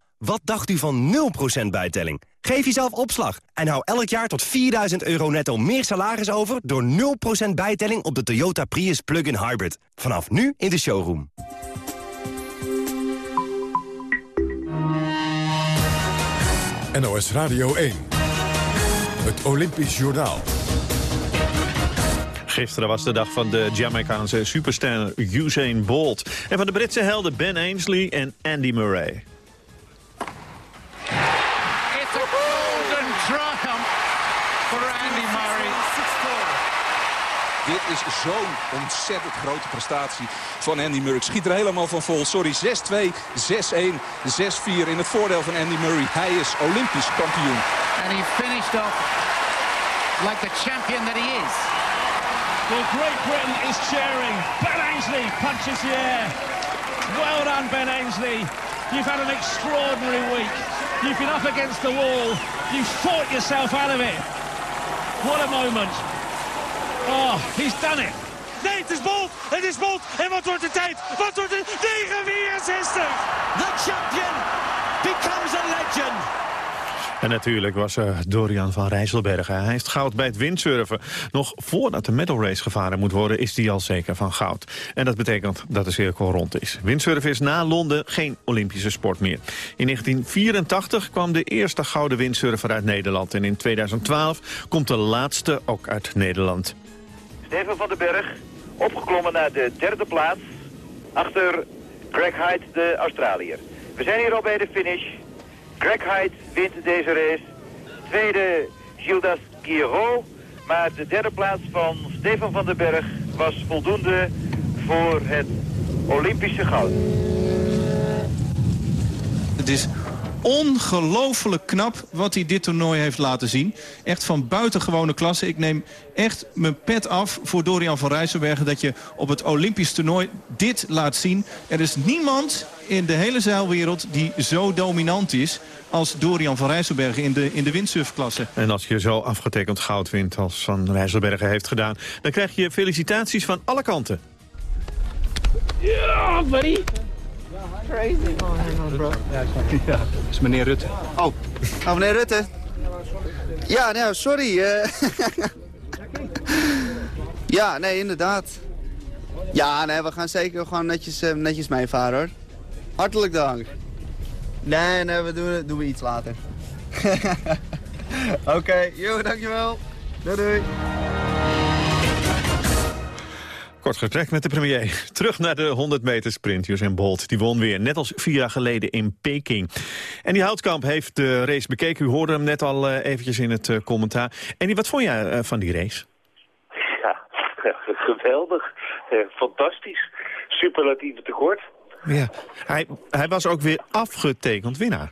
Wat dacht u van 0% bijtelling? Geef jezelf opslag en hou elk jaar tot 4000 euro netto meer salaris over... door 0% bijtelling op de Toyota Prius Plug-in Hybrid. Vanaf nu in de showroom. NOS Radio 1. Het Olympisch Journaal. Gisteren was de dag van de Jamaicaanse superster Usain Bolt... en van de Britse helden Ben Ainsley en Andy Murray. Dit is zo'n ontzettend grote prestatie van Andy Murray. Ik schiet er helemaal van vol. Sorry, 6-2, 6-1, 6-4 in het voordeel van Andy Murray. Hij is Olympisch kampioen. And he finished off like the champion that he is. Well, Great Britain is cheering. Ben Ainsley punches the air. Well done, Ben Ainsley. You've had an extraordinary week. You've been up against the wall. You've fought yourself out of it. What a moment. Oh, he's done it. Nee, het is Bolt. Het is Bolt. En wat wordt de tijd? Wat wordt het? 9,64. The champion becomes a legend. En natuurlijk was uh, Dorian van Rijsselbergen. Hij heeft goud bij het windsurfen. Nog voordat de medal race gevaren moet worden... is hij al zeker van goud. En dat betekent dat de cirkel rond is. Windsurfen is na Londen geen Olympische sport meer. In 1984 kwam de eerste gouden windsurfer uit Nederland. En in 2012 komt de laatste ook uit Nederland. Steven van den Berg, opgeklommen naar de derde plaats. Achter Greg Hyde, de Australiër. We zijn hier al bij de finish. Greg Hyde wint deze race. Tweede Gildas Guillaume. Maar de derde plaats van Stefan van den Berg was voldoende voor het Olympische goud. Het is ongelooflijk knap wat hij dit toernooi heeft laten zien. Echt van buitengewone klasse. Ik neem echt mijn pet af voor Dorian van Rijsselbergen... dat je op het Olympisch toernooi dit laat zien. Er is niemand in de hele zeilwereld die zo dominant is als Dorian van Rijsselbergen in de, in de windsurfklasse. En als je zo afgetekend goud wint als Van Rijsselbergen heeft gedaan... dan krijg je felicitaties van alle kanten. Ja, buddy. Crazy. Oh, hang on, bro. Ja, dat is meneer Rutte. Oh, oh meneer Rutte. Ja, nou, sorry. Uh... *laughs* ja, nee, inderdaad. Ja, nee, we gaan zeker gewoon netjes, uh, netjes meevaren, hoor. Hartelijk dank. Nee, nee, we doen, doen we iets later. *laughs* Oké, okay, joh, dankjewel. Doei, doei. Kort gesprek met de premier. Terug naar de 100 meter sprint. Usain Bolt die won weer, net als vier jaar geleden in Peking. En die Houtkamp heeft de race bekeken. U hoorde hem net al uh, eventjes in het uh, commentaar. En die, wat vond jij uh, van die race? Ja, *laughs* geweldig. fantastisch. Superlatieve tekort. Ja, hij, hij was ook weer afgetekend winnaar.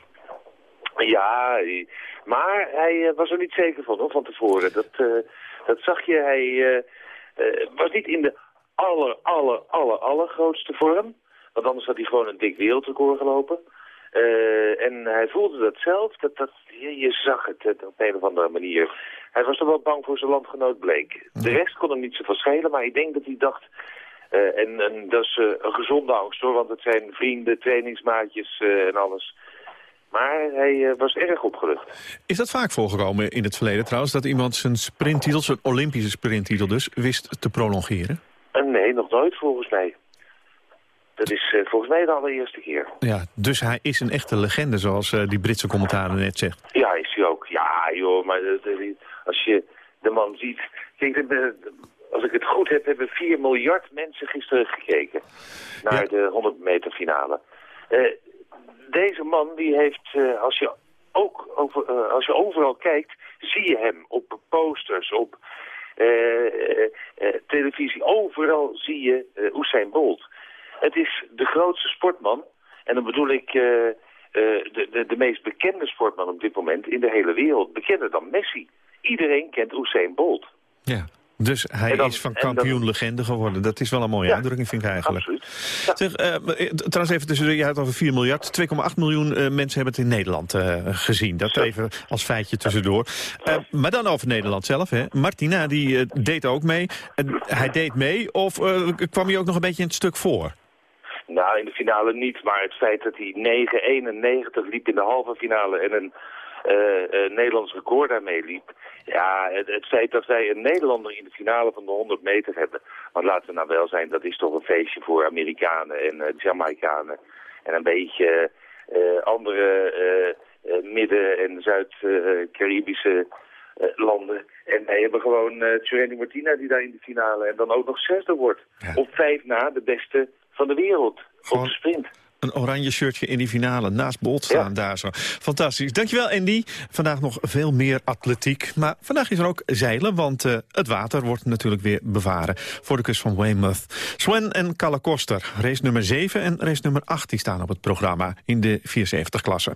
Ja, maar hij was er niet zeker van hoor, van tevoren. Dat, dat zag je. Hij was niet in de aller, aller, aller, allergrootste vorm. Want anders had hij gewoon een dik wereldrecord gelopen. Uh, en hij voelde dat zelf, dat, dat, je, je zag het op een of andere manier. Hij was toch wel bang voor zijn landgenoot Bleek. De rest kon hem niet zo schelen, maar ik denk dat hij dacht... Uh, en, en dat is uh, een gezonde angst hoor, want het zijn vrienden, trainingsmaatjes en alles. Maar hij was erg opgelucht. Is dat vaak voorgekomen in het verleden trouwens, dat iemand zijn sprinttitel, zijn Olympische sprinttitel dus, wist te prolongeren? Nee, nog nooit volgens mij. Dat is uh, volgens mij de allereerste keer. Ja, dus hij is een echte legende, zoals uh, die Britse commentaar net zegt. Ja, is hij ook. Ja, joh, maar uh, als je de man ziet... Kijk, als ik het goed heb, hebben 4 miljard mensen gisteren gekeken naar de 100 meter finale. Eh, deze man die heeft, eh, als, je ook over, eh, als je overal kijkt, zie je hem op posters, op eh, eh, eh, televisie. Overal zie je eh, Usain Bolt. Het is de grootste sportman. En dan bedoel ik eh, eh, de, de, de meest bekende sportman op dit moment in de hele wereld. Bekender dan Messi. Iedereen kent Usain Bolt. Ja. Dus hij dan- is van kampioen-legende geworden. Dat is wel een mooie uitdrukking, vind ik eigenlijk. Zeg, eh, eh, trouwens even tussen, je had over 4 miljard. 2,8 miljoen eh, mensen hebben het in Nederland gezien. Dat even als feitje tussendoor. Maar dan over Nederland zelf. Hè. Martina die deed ook mee. Hij deed mee of kwam hij ook nog een beetje in het stuk voor? Nou, in de finale niet, maar het feit dat hij 9,91 liep in de halve finale en een Nederlands record daarmee liep. Ja, het, het feit dat wij een Nederlander in de finale van de 100 meter hebben. Want laten we nou wel zijn, dat is toch een feestje voor Amerikanen en eh Jamaicanen. En een beetje eh, andere eh, eh, Midden- en Zuid-Caribische eh, landen. En wij hebben gewoon eh Tjureni Martina die daar in de finale en dan ook nog zesde wordt. Op vijf na de beste van de wereld. Op de sprint. Een oranje shirtje in die finale, naast Bolt staan daar zo. Fantastisch. Dankjewel Andy. Vandaag nog veel meer atletiek. Maar vandaag is er ook zeilen, want eh, het water wordt natuurlijk weer bevaren... voor de kust van Weymouth. Sven en Kalle Koster, race nummer 7 en race nummer 8... die staan op het programma in de 74-klasse.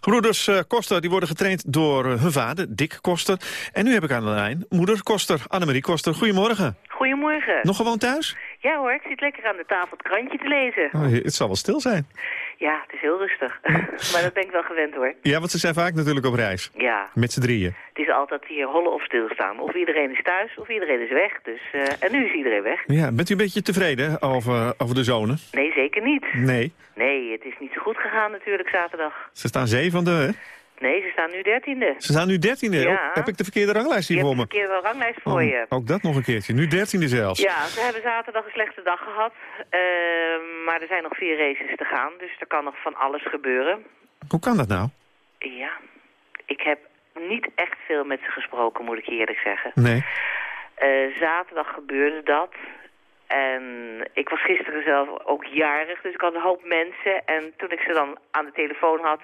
Gebroeders eh, Koster die worden getraind door eh, hun vader, Dick Koster. En nu heb ik aan de lijn moeder Koster, Annemarie Koster. Goedemorgen. Goedemorgen. Nog gewoon thuis? Ja hoor, ik zit lekker aan de tafel het krantje te lezen. Oh, het zal wel stil zijn. Ja, het is heel rustig. *laughs* maar dat ben ik wel gewend hoor. Ja, want ze zijn vaak natuurlijk op reis. Ja, Met z'n drieën. het is altijd hier hollen of stilstaan. Of iedereen is thuis, of iedereen is weg. Dus, eh, en nu is iedereen weg. Ja, bent u een beetje tevreden over, over de zonen? Nee, zeker niet. Nee, Nee, het is niet zo goed gegaan natuurlijk zaterdag. ze staan zevende, hè? Nee, ze staan nu dertiende. Ze staan nu dertiende. Ja. Oh, heb ik de verkeerde ranglijst hier Je voor me? een keer wel ranglijst voor Oh, je. ook dat nog een keertje. Nu dertiende zelfs. Ja, ze hebben zaterdag een slechte dag gehad. Ehm, maar er zijn nog vier races te gaan, dus er kan nog van alles gebeuren. Hoe kan dat nou? Ja, ik heb niet echt veel met ze gesproken, moet ik eerlijk zeggen. Nee. Eh, zaterdag gebeurde dat. En ik was gisteren zelf ook jarig, dus ik had een hoop mensen. En toen ik ze dan aan de telefoon had,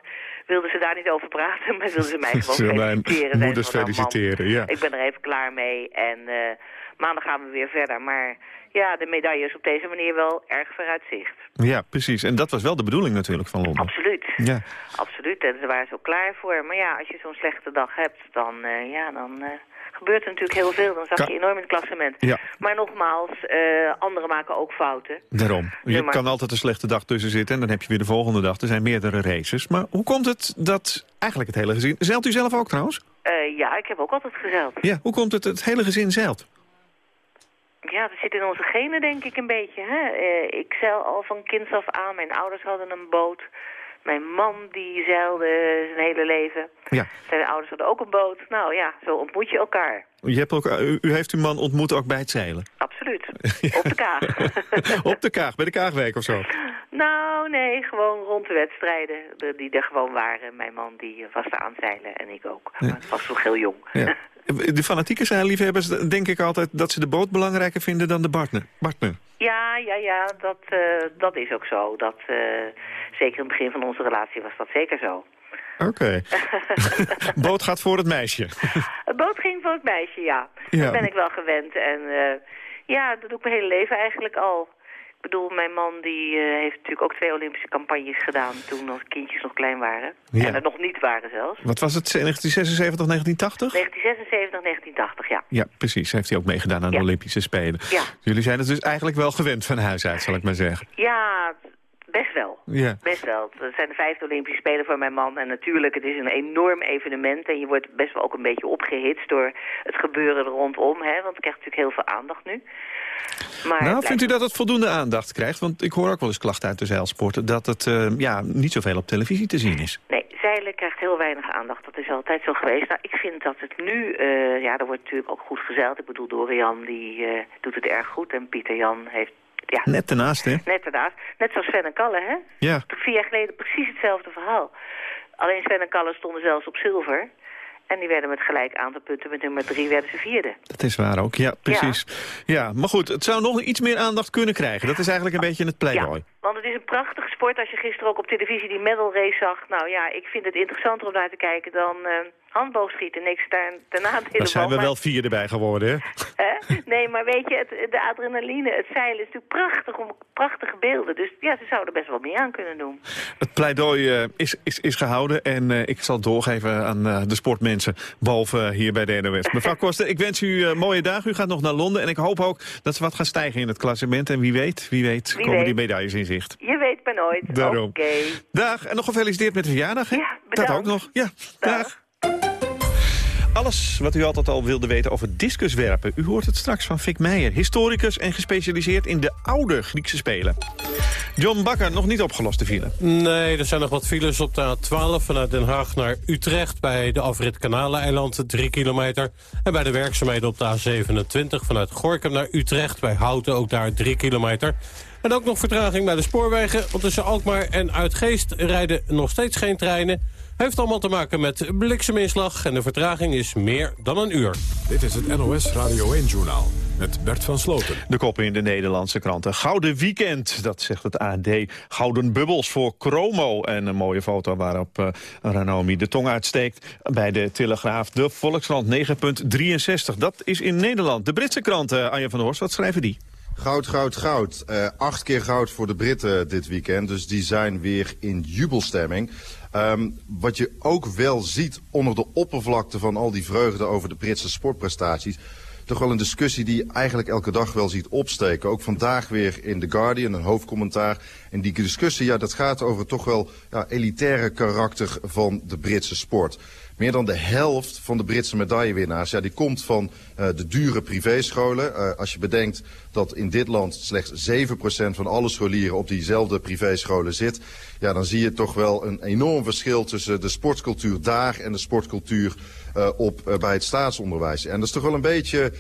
wilden ze daar niet over praten, *laughs* maar wilden ze mij gewoon feliciteren. Moeders feliciteren, ja. Ik ben er even klaar mee en eh, maandag gaan we weer verder. Maar ja, de medaille is op deze manier wel erg vooruitzicht. Ja, precies. En dat was wel de bedoeling natuurlijk van Londen. Absoluut. Ja. Absoluut, en ze waren zo klaar voor. Maar ja, als je zo'n slechte dag hebt, dan, eh, ja, dan eh, gebeurt er natuurlijk heel veel. Dan zak je enorm in het klassement. Ja. Maar nogmaals, eh, anderen maken ook fouten. Daarom. Je maar- kan altijd een slechte dag tussen zitten en dan heb je weer de volgende dag. Er zijn meerdere races. Maar hoe komt het dat eigenlijk het hele gezin... Zeilt u zelf ook trouwens? Ja, ik heb ook altijd gezeild. Ja, hoe komt het het hele gezin zeilt? Ja, dat zit in onze genen denk ik een beetje. Hè? Eh, ik zeil al van kinds af aan. Mijn ouders hadden een boot. Mijn man die zeilde zijn hele leven. Ja. Zijn ouders hadden ook een boot. Nou ja, zo ontmoet je elkaar. Je hebt ook, u, u heeft uw man ontmoet ook bij het zeilen? Absoluut. *laughs* Op de kaag. *laughs* Op de Kaag, bij de Kaagweek of zo? Nou, nee, gewoon rond de wedstrijden de- die er gewoon waren. Mijn man die eh, was aan het zeilen en ik ook. Maar het was nog heel jong. Ja. *laughs* De fanatieke zeilliefhebbers denk ik altijd dat ze de boot belangrijker vinden dan de partner. partner. Ja, ja, ja, dat, eh, dat is ook zo. Dat, eh, zeker in het begin van onze relatie was dat zeker zo. Oké. *laughs* boot gaat voor het meisje. Boot ging voor het meisje, ja. Ja. Dat ben ik wel gewend. En eh, ja, dat doe ik mijn hele leven eigenlijk al. Ik bedoel, mijn man die eh, heeft natuurlijk ook twee Olympische campagnes gedaan... toen onze kindjes nog klein waren. Ja. En er nog niet waren zelfs. Wat was het, 1976, 1980? 1976, 1980, ja. Ja, precies. Heeft hij ook meegedaan aan de Olympische Spelen. Ja. Jullie zijn het dus eigenlijk wel gewend van huis uit, zal ik maar zeggen. Ja, best wel. Ja. Best wel. Het zijn de vijfde Olympische Spelen voor mijn man. En natuurlijk, het is een enorm evenement. En je wordt best wel ook een beetje opgehitst door het gebeuren er rondom. Hè? Want het krijgt natuurlijk heel veel aandacht nu. Maar nou, vindt u dat het voldoende aandacht krijgt? Want ik hoor ook wel eens klachten uit de zeilsporten... dat het eh, ja, niet zoveel op televisie te zien is. Nee, zeilen krijgt heel weinig aandacht. Dat is altijd zo geweest. Nou, ik vind dat het nu... eh, ja, er wordt natuurlijk ook goed gezeild. Ik bedoel, Dorian die eh, doet het erg goed. En Pieter Jan heeft... Ja, Net daarnaast, hè? Net daarnaast. Net zoals Sven en Kalle, hè? Ja. Vier jaar geleden precies hetzelfde verhaal. Alleen Sven en Kalle stonden zelfs op zilver. En die werden met gelijk aantal punten met nummer drie werden ze vierde. Dat is waar ook, ja, precies. Ja. maar goed, het zou nog iets meer aandacht kunnen krijgen. Dat is eigenlijk een beetje het pleidooi. Want het is een prachtige sport. Als je gisteren ook op televisie die medal race zag. Nou ja, ik vind het interessanter om naar te kijken dan uh, handboogschieten. Niks daar ten nadele Daar zijn we wel vier erbij geworden, hè? nee, maar weet je, het, de adrenaline, het zeilen is natuurlijk prachtig, om, prachtige beelden. Dus ja, ze zouden best wel meer aan kunnen doen. Het pleidooi uh, is, is, is gehouden en uh, ik zal doorgeven aan de sportmensen, behalve hier bij de NOS. Mevrouw Koster, ik wens u mooie dagen. U gaat nog naar Londen en ik hoop ook dat ze wat gaan stijgen in het klassement. En wie weet, wie weet, wie komen weet. die medailles in zicht. Je weet maar nooit. Daarom. Dag, en nog gefeliciteerd met de verjaardag, hè? Ja, dat ook nog. Ja, dag. Alles wat u altijd al wilde weten over discuswerpen. U hoort het straks van Fik Meijer, historicus en gespecialiseerd in de oude Griekse Spelen. John Bakker, nog niet opgelost de file. Nee, er zijn nog wat files op de A12 vanuit Den Haag naar Utrecht... bij de afrit Kanaleiland, 3 kilometer. En bij de werkzaamheden op de A27 vanuit Gorkum naar Utrecht... bij Houten, ook daar 3 kilometer. En ook nog vertraging bij de spoorwegen. Want tussen Alkmaar en Uitgeest rijden nog steeds geen treinen... Heeft allemaal te maken met blikseminslag en de vertraging is meer dan een uur. Dit is het NOS Radio 1-journaal met Bert van Sloten. De koppen in de Nederlandse kranten. Gouden weekend, dat zegt het AD. Gouden bubbels voor Chromo. En een mooie foto waarop uh, Ranomi de tong uitsteekt bij de Telegraaf. De Volkskrant 9.63. Dat is in Nederland. De Britse krant, uh, Anja van der Horst, wat schrijven die? Goud, goud, goud. Uh, acht keer goud voor de Britten dit weekend. Dus die zijn weer in jubelstemming. Um, wat je ook wel ziet onder de oppervlakte van al die vreugde over de Britse sportprestaties... toch wel een discussie die je eigenlijk elke dag wel ziet opsteken. Ook vandaag weer in The Guardian, een hoofdcommentaar. En die discussie, ja, dat gaat over toch wel ja, elitaire karakter van de Britse sport. Meer dan de helft van de Britse medaillewinnaars, ja, die komt van uh, de dure privéscholen. Uh, als je bedenkt dat in dit land slechts 7% van alle scholieren op diezelfde privéscholen zit... ja, dan zie je toch wel een enorm verschil tussen de sportcultuur daar en de sportcultuur uh, op, bij het staatsonderwijs. En dat is toch wel een beetje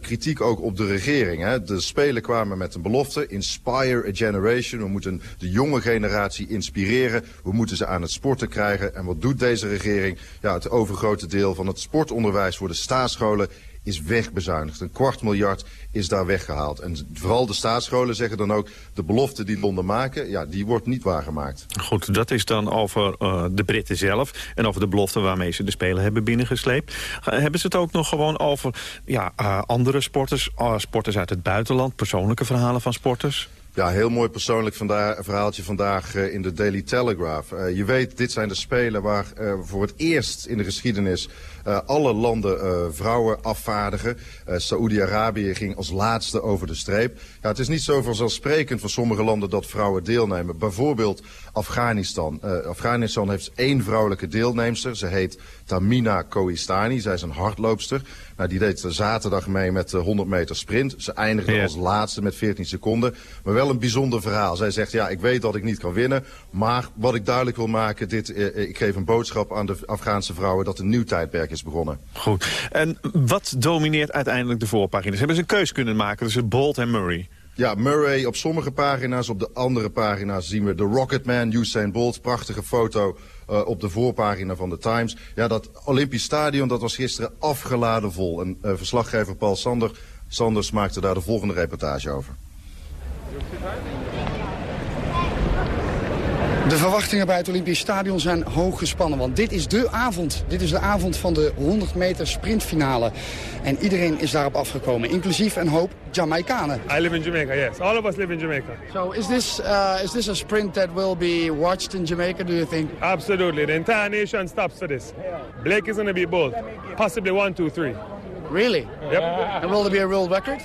kritiek ook op de regering. Hè? De Spelen kwamen met een belofte, inspire a generation. We moeten de jonge generatie inspireren. We moeten ze aan het sporten krijgen. En wat doet deze regering? Ja, het overgrote deel van het sportonderwijs voor de staatsscholen is wegbezuinigd. Een kwart miljard is daar weggehaald. En vooral de staatsscholen zeggen dan ook... de belofte die Londen maken, ja, die wordt niet waargemaakt. Goed, dat is dan over uh, de Britten zelf... en over de belofte waarmee ze de Spelen hebben binnengesleept. Uh, hebben ze het ook nog gewoon over ja, uh, andere sporters... sporters uit het buitenland, persoonlijke verhalen van sporters? Ja, heel mooi persoonlijk vandaag, verhaaltje vandaag uh, in de Daily Telegraph. Uh, je weet, dit zijn de Spelen waar uh, voor het eerst in de geschiedenis alle landen vrouwen afvaardigen. Saoedi-Arabië ging als laatste over de streep. Ja, het is niet zo vanzelfsprekend voor sommige landen dat vrouwen deelnemen. Bijvoorbeeld Afghanistan. Afghanistan heeft één vrouwelijke deelnemster. Ze heet Tamina Koistani. Zij is een hardloopster. Nou, die deed zaterdag mee met de 100 meter sprint. Ze eindigde ja. als laatste met 14 seconden. Maar wel een bijzonder verhaal. Zij zegt, ja, ik weet dat ik niet kan winnen. Maar wat ik duidelijk wil maken, dit, eh, ik geef een boodschap aan de Afghaanse vrouwen... dat een nieuw tijdperk is begonnen. Goed. En wat domineert uiteindelijk de voorpagina's? Hebben ze een keus kunnen maken tussen Bolt en Murray? Ja, Murray op sommige pagina's. Op de andere pagina's zien we de Rocketman, Usain Bolt. Prachtige foto uh, op de voorpagina van de Times. Ja, dat Olympisch Stadion dat was gisteren afgeladen vol. En uh, verslaggever Paul Sander, Sanders maakte daar de volgende reportage over. De verwachtingen bij het Olympisch Stadion zijn hoog gespannen. Want dit is de avond. Dit is de avond van de 100 meter sprintfinale. En iedereen is daarop afgekomen, inclusief een hoop Jamaicanen. I live in Jamaica, yes. All of us live in Jamaica. So is this, uh, is this a sprint that will be watched in Jamaica, do you think? Absolutely. The entire nation stops for this. Blake is going to be both. Possibly one, two, three. Really? Yep. And will there be a world record?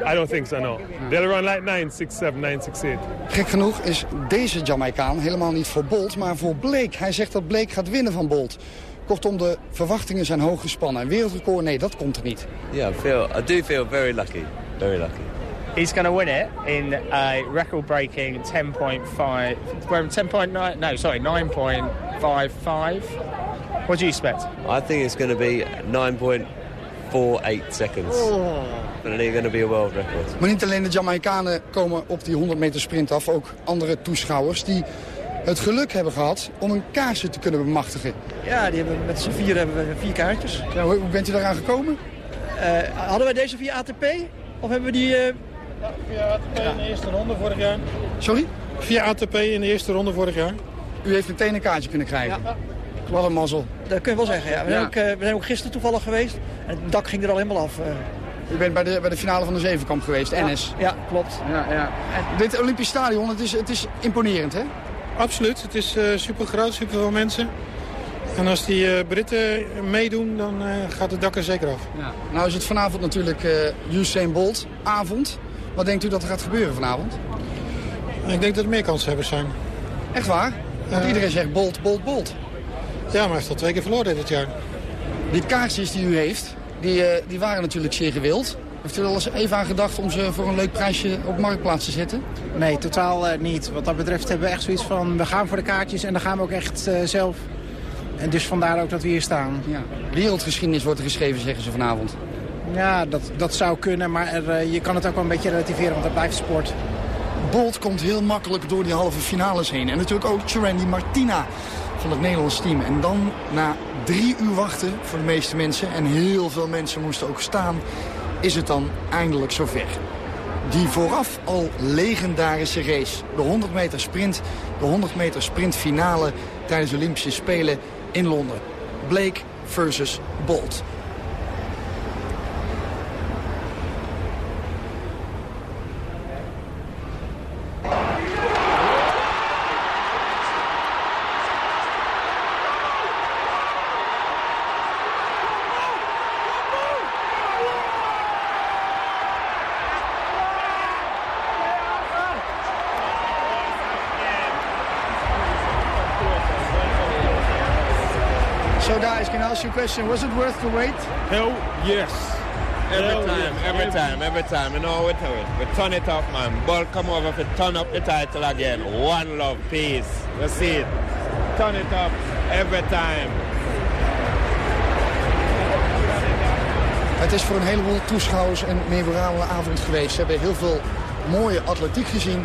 I don't think so, no. They'll run like 967, 968. Gek genoeg is deze Jamaicaan helemaal niet voor Bolt, maar voor Blake. Hij zegt dat Blake gaat winnen van Bolt. Kortom, de verwachtingen zijn hoog gespannen. Een wereldrecord, nee, dat komt er niet. Yeah, I, feel, I do feel very lucky. Very lucky. He's going to win it in a record-breaking 10.5... 10.9... No, sorry, 9.55. What do you expect? I think it's going to be 9.48 seconds. Oh. Definitely going to be a world record. Maar niet alleen de Jamaicanen komen op die 100 meter sprint af. Ook andere toeschouwers die het geluk hebben gehad om een kaarsje te kunnen bemachtigen. Ja, die hebben, met z'n vier hebben we vier kaartjes. Ja, hoe hoe bent u daaraan gekomen? Eh, hadden wij deze via ATP? Of hebben we die... eh, Via ATP in de eerste ronde vorig jaar. Sorry? Via ATP in de eerste ronde vorig jaar. U heeft meteen een kaartje kunnen krijgen? Ja. Wat een mazzel. Dat kun je wel zeggen, ja. We, Ja. Zijn ook, eh, we zijn ook gisteren toevallig geweest. En het dak ging er al helemaal af. eh. U bent bij de, bij de finale van de Zevenkamp geweest, Ja, NS. Ja, klopt. Ja, ja. En dit Olympisch Stadion, het is, het is imponerend, hè? Absoluut. Het is super groot, super veel mensen. En als die eh, Britten meedoen, dan eh, gaat het dak er zeker af. Ja. Nou is het vanavond natuurlijk eh Usain Bolt avond. Wat denkt u dat er gaat gebeuren vanavond? Ik denk dat er meer kanshebbers zijn. Echt waar? Want Eh. iedereen zegt Bolt, Bolt, Bolt. Ja, maar hij heeft al twee keer verloren dit jaar. Die kaarsjes die u heeft, die, eh, die waren natuurlijk zeer gewild. Heeft u er al eens even aan gedacht om ze voor een leuk prijsje op marktplaats te zetten? Nee, totaal eh, niet. Wat dat betreft hebben we echt zoiets van... we gaan voor de kaartjes en dan gaan we ook echt eh, zelf. En dus vandaar ook dat we hier staan. Ja. Wereldgeschiedenis wordt er geschreven, zeggen ze vanavond. Ja, dat, dat zou kunnen, maar er, eh, je kan het ook wel een beetje relativeren, want het blijft sport. Bolt komt heel makkelijk door die halve finales heen. En natuurlijk ook Randy Martina van het Nederlands team. En dan na drie uur wachten voor de meeste mensen... en heel veel mensen moesten ook staan... is het dan eindelijk zover. Die vooraf al legendarische race. De 100 meter sprint, de 100 meter sprintfinale... tijdens de Olympische Spelen in Londen. Blake versus Bolt. So guys, can I ask you a question? Was it worth the wait? Hell yes. Every Hell time, yes. every time, every time. You know what we do it. We turn it up, man. Ball come over to turn up the title again. One love, peace. You see it. Turn it up every time. Het is voor een heleboel toeschouwers een memorabele avond geweest. Ze hebben heel veel mooie atletiek gezien.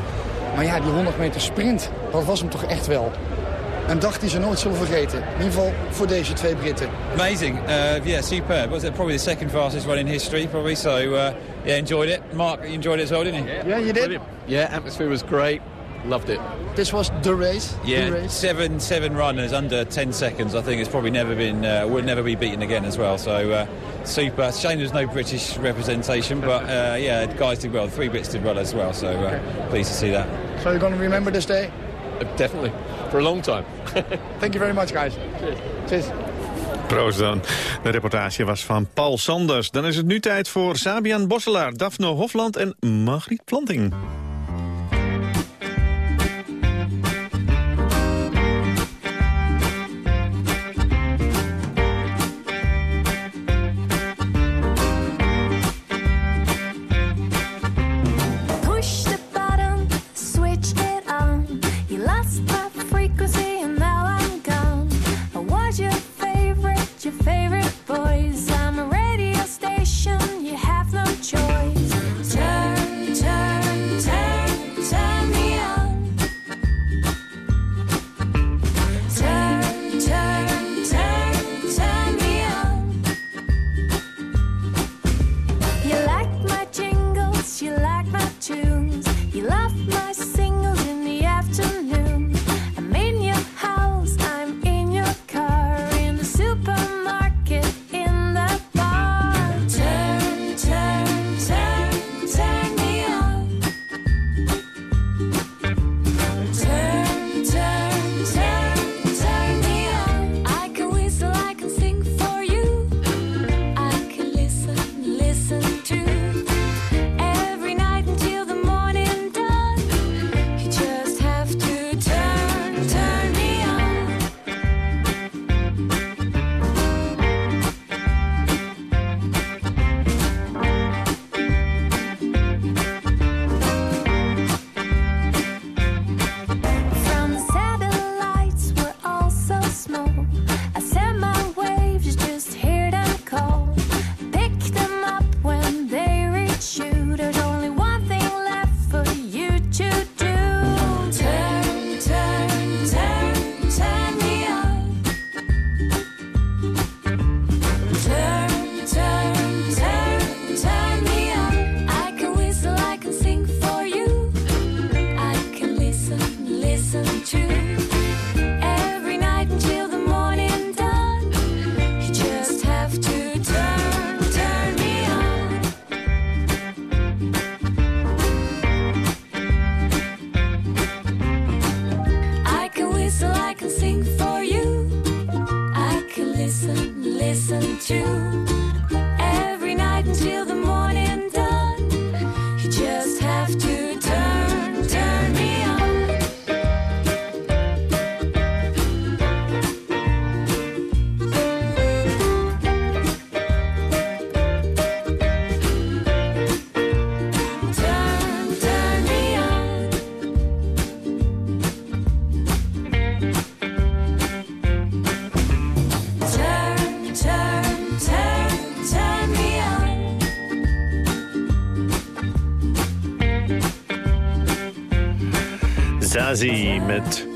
Maar ja, die 100 meter sprint, dat was hem toch echt wel. Een dag die ze nooit zullen vergeten. In ieder geval voor deze twee Britten. Amazing. Uh, yeah, superb. Was it probably the second fastest run in history, probably. So, uh, yeah, enjoyed it. Mark, you enjoyed it as well, didn't you? Yeah, you did? Yeah, atmosphere was great. Loved it. This was the race. Yeah, The race. seven seven runners under 10 seconds. I think it's probably never been, uh, will never be beaten again as well. So, uh, super. Shame there's no British representation, *laughs* but uh, yeah, the guys did well. The three bits did well as well. So, uh, pleased to see that. So you're going to remember this day? definitely. For a long time. Thank you very much, guys. Cheers. Proost dan. De reportage was van Paul Sanders. Dan is het nu tijd voor Sabian Bosselaar, Daphne Hofland en Margriet Planting. Met...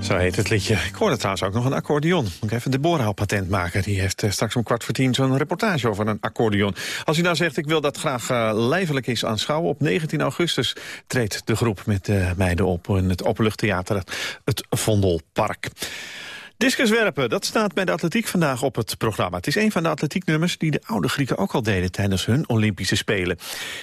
Zo heet het liedje. Ik hoorde trouwens ook nog een accordeon. Moet ik even Deborah patent maken. Die heeft eh, straks om kwart voor tien zo'n reportage over een accordeon. Als u nou zegt, ik wil dat graag uh, lijfelijk eens aanschouwen... op 19 augustus treedt de groep met uh, meiden op... in het Openluchttheater, het Vondelpark. Discuswerpen, dat staat bij de atletiek vandaag op het programma. Het is een van de atletieknummers die de oude Grieken ook al deden... tijdens hun Olympische Spelen.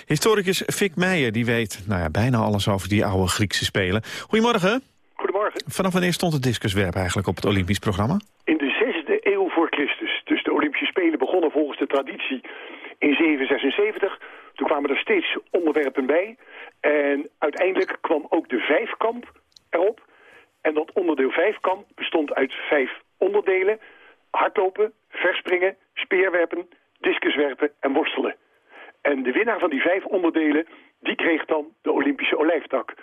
Historicus Fik Meijer die weet nou ja, bijna alles over die oude Griekse Spelen. Goedemorgen. Goedemorgen. Vanaf wanneer stond het discuswerp eigenlijk op het Olympisch programma? In de zesde eeuw voor Christus. Dus de Olympische Spelen begonnen volgens de traditie in 776. Toen kwamen er steeds onderwerpen bij. En uiteindelijk kwam ook de vijfkamp. En dat onderdeel vijfkamp bestond uit vijf onderdelen. Hardlopen, verspringen, speerwerpen, discuswerpen en worstelen. En de winnaar van die vijf onderdelen, die kreeg dan de Olympische olijftak.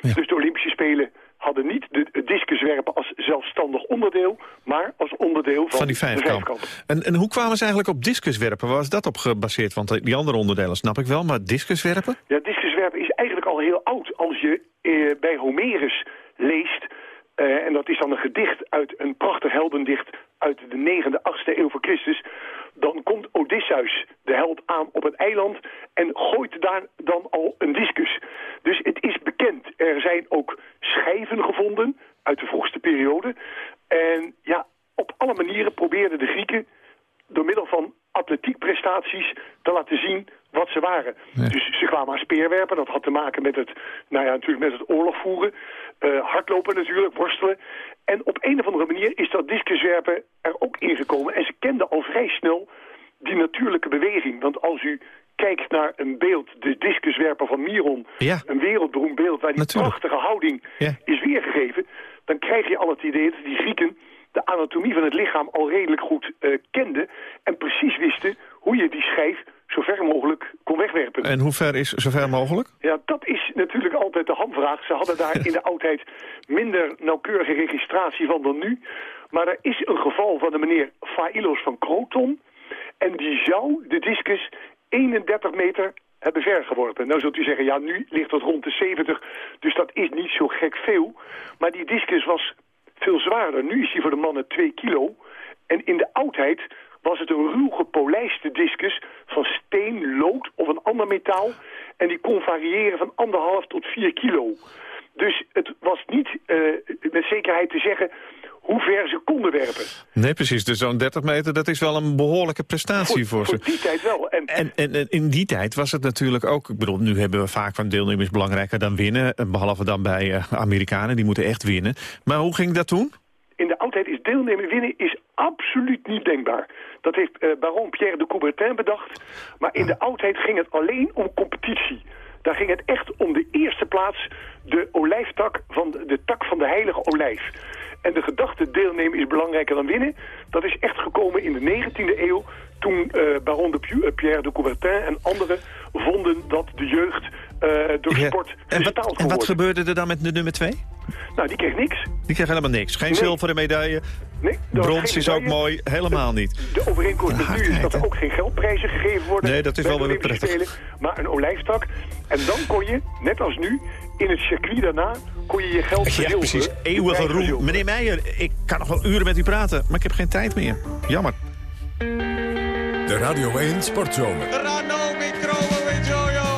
Dus de Olympische Spelen hadden niet de, het discuswerpen als zelfstandig onderdeel... maar als onderdeel van, van die vijfkamp. En, en hoe kwamen ze eigenlijk op discuswerpen? Waar was dat op gebaseerd? Want die andere onderdelen snap ik wel, maar discuswerpen? Ja, discuswerpen is eigenlijk al heel oud. Als je eh, bij Homerus leest... Uh, en dat is dan een gedicht uit een prachtig heldendicht uit de 9e, 8e eeuw voor Christus. Dan komt Odysseus, de held, aan op het eiland en gooit daar dan al een discus. Dus het is bekend. Er zijn ook schijven gevonden uit de vroegste periode. En ja, op alle manieren probeerden de Grieken door middel van atletiekprestaties te laten zien wat ze waren. Dus ze kwamen aan speerwerpen, dat had te maken met het, nou ja, natuurlijk met het oorlogvoeren. Uh, hardlopen natuurlijk, worstelen. En op een of andere manier is dat discuswerpen er ook ingekomen. En ze kenden al vrij snel die natuurlijke beweging. Want als u kijkt naar een beeld, de discuswerper van Miron... Ja. een wereldberoemd beeld waar die Natuurlijk. prachtige houding Ja. is weergegeven... dan krijg je al het idee dat die Grieken de anatomie van het lichaam al redelijk goed eh, kenden... en precies wisten hoe je die schijf zo ver mogelijk kon wegwerpen. En hoe ver is zover mogelijk? Ja, dat is natuurlijk altijd de hamvraag. Ze hadden daar *laughs* in de oudheid minder nauwkeurige registratie van dan nu. Maar er is een geval van de meneer Phailos van Croton. En die zou de discus 31 meter hebben vergeworpen. Nou zult u zeggen, ja, nu ligt dat rond de 70, dus dat is niet zo gek veel. Maar die discus was veel zwaarder. Nu is die voor de mannen 2 kilo. En in de oudheid was het een ruw gepolijste discus van steen, lood of een ander metaal. En die kon variëren van anderhalf tot 4 kilo. Dus het was niet eh, met zekerheid te zeggen hoe ver ze konden werpen. Nee, precies. Dus zo'n 30 meter, dat is wel een behoorlijke prestatie voor, voor ze. die tijd wel. En, En, en, en in die tijd was het natuurlijk ook... Ik bedoel, nu hebben we vaak van deelnemers belangrijker dan winnen. eh, Behalve dan bij eh, Amerikanen, die moeten echt winnen. Maar hoe ging dat toen? in de oudheid is deelnemen winnen is absoluut niet denkbaar. Dat heeft eh, baron Pierre de Coubertin bedacht. Maar in de oudheid ging het alleen om competitie. Daar ging het echt om de eerste plaats, de olijftak van de, de tak van de heilige olijf. En de gedachte deelnemen is belangrijker dan winnen, dat is echt gekomen in de 19e eeuw... toen eh, baron de eh, Pierre de Coubertin en anderen vonden dat de jeugd eh, door Ja. sport En betaald wat, kon en wat gebeurde er dan met de nummer 2? Nou, die kreeg niks. Die kreeg helemaal niks. Geen Nee. zilveren medaille. Nee, Brons is ook mooi. Helemaal niet. De overeenkomst met nu is dat er ook geen geldprijzen gegeven worden. Nee, dat is wel weer prettig. Spelen, maar een olijftak. En dan kon je, net als nu, in het circuit daarna, kon je je geld Ja, verzilveren. precies. Eeuwige roem. Meneer Meijer, ik kan nog wel uren met u praten, maar ik heb geen tijd meer. Jammer. De Radio 1 Sportzomer.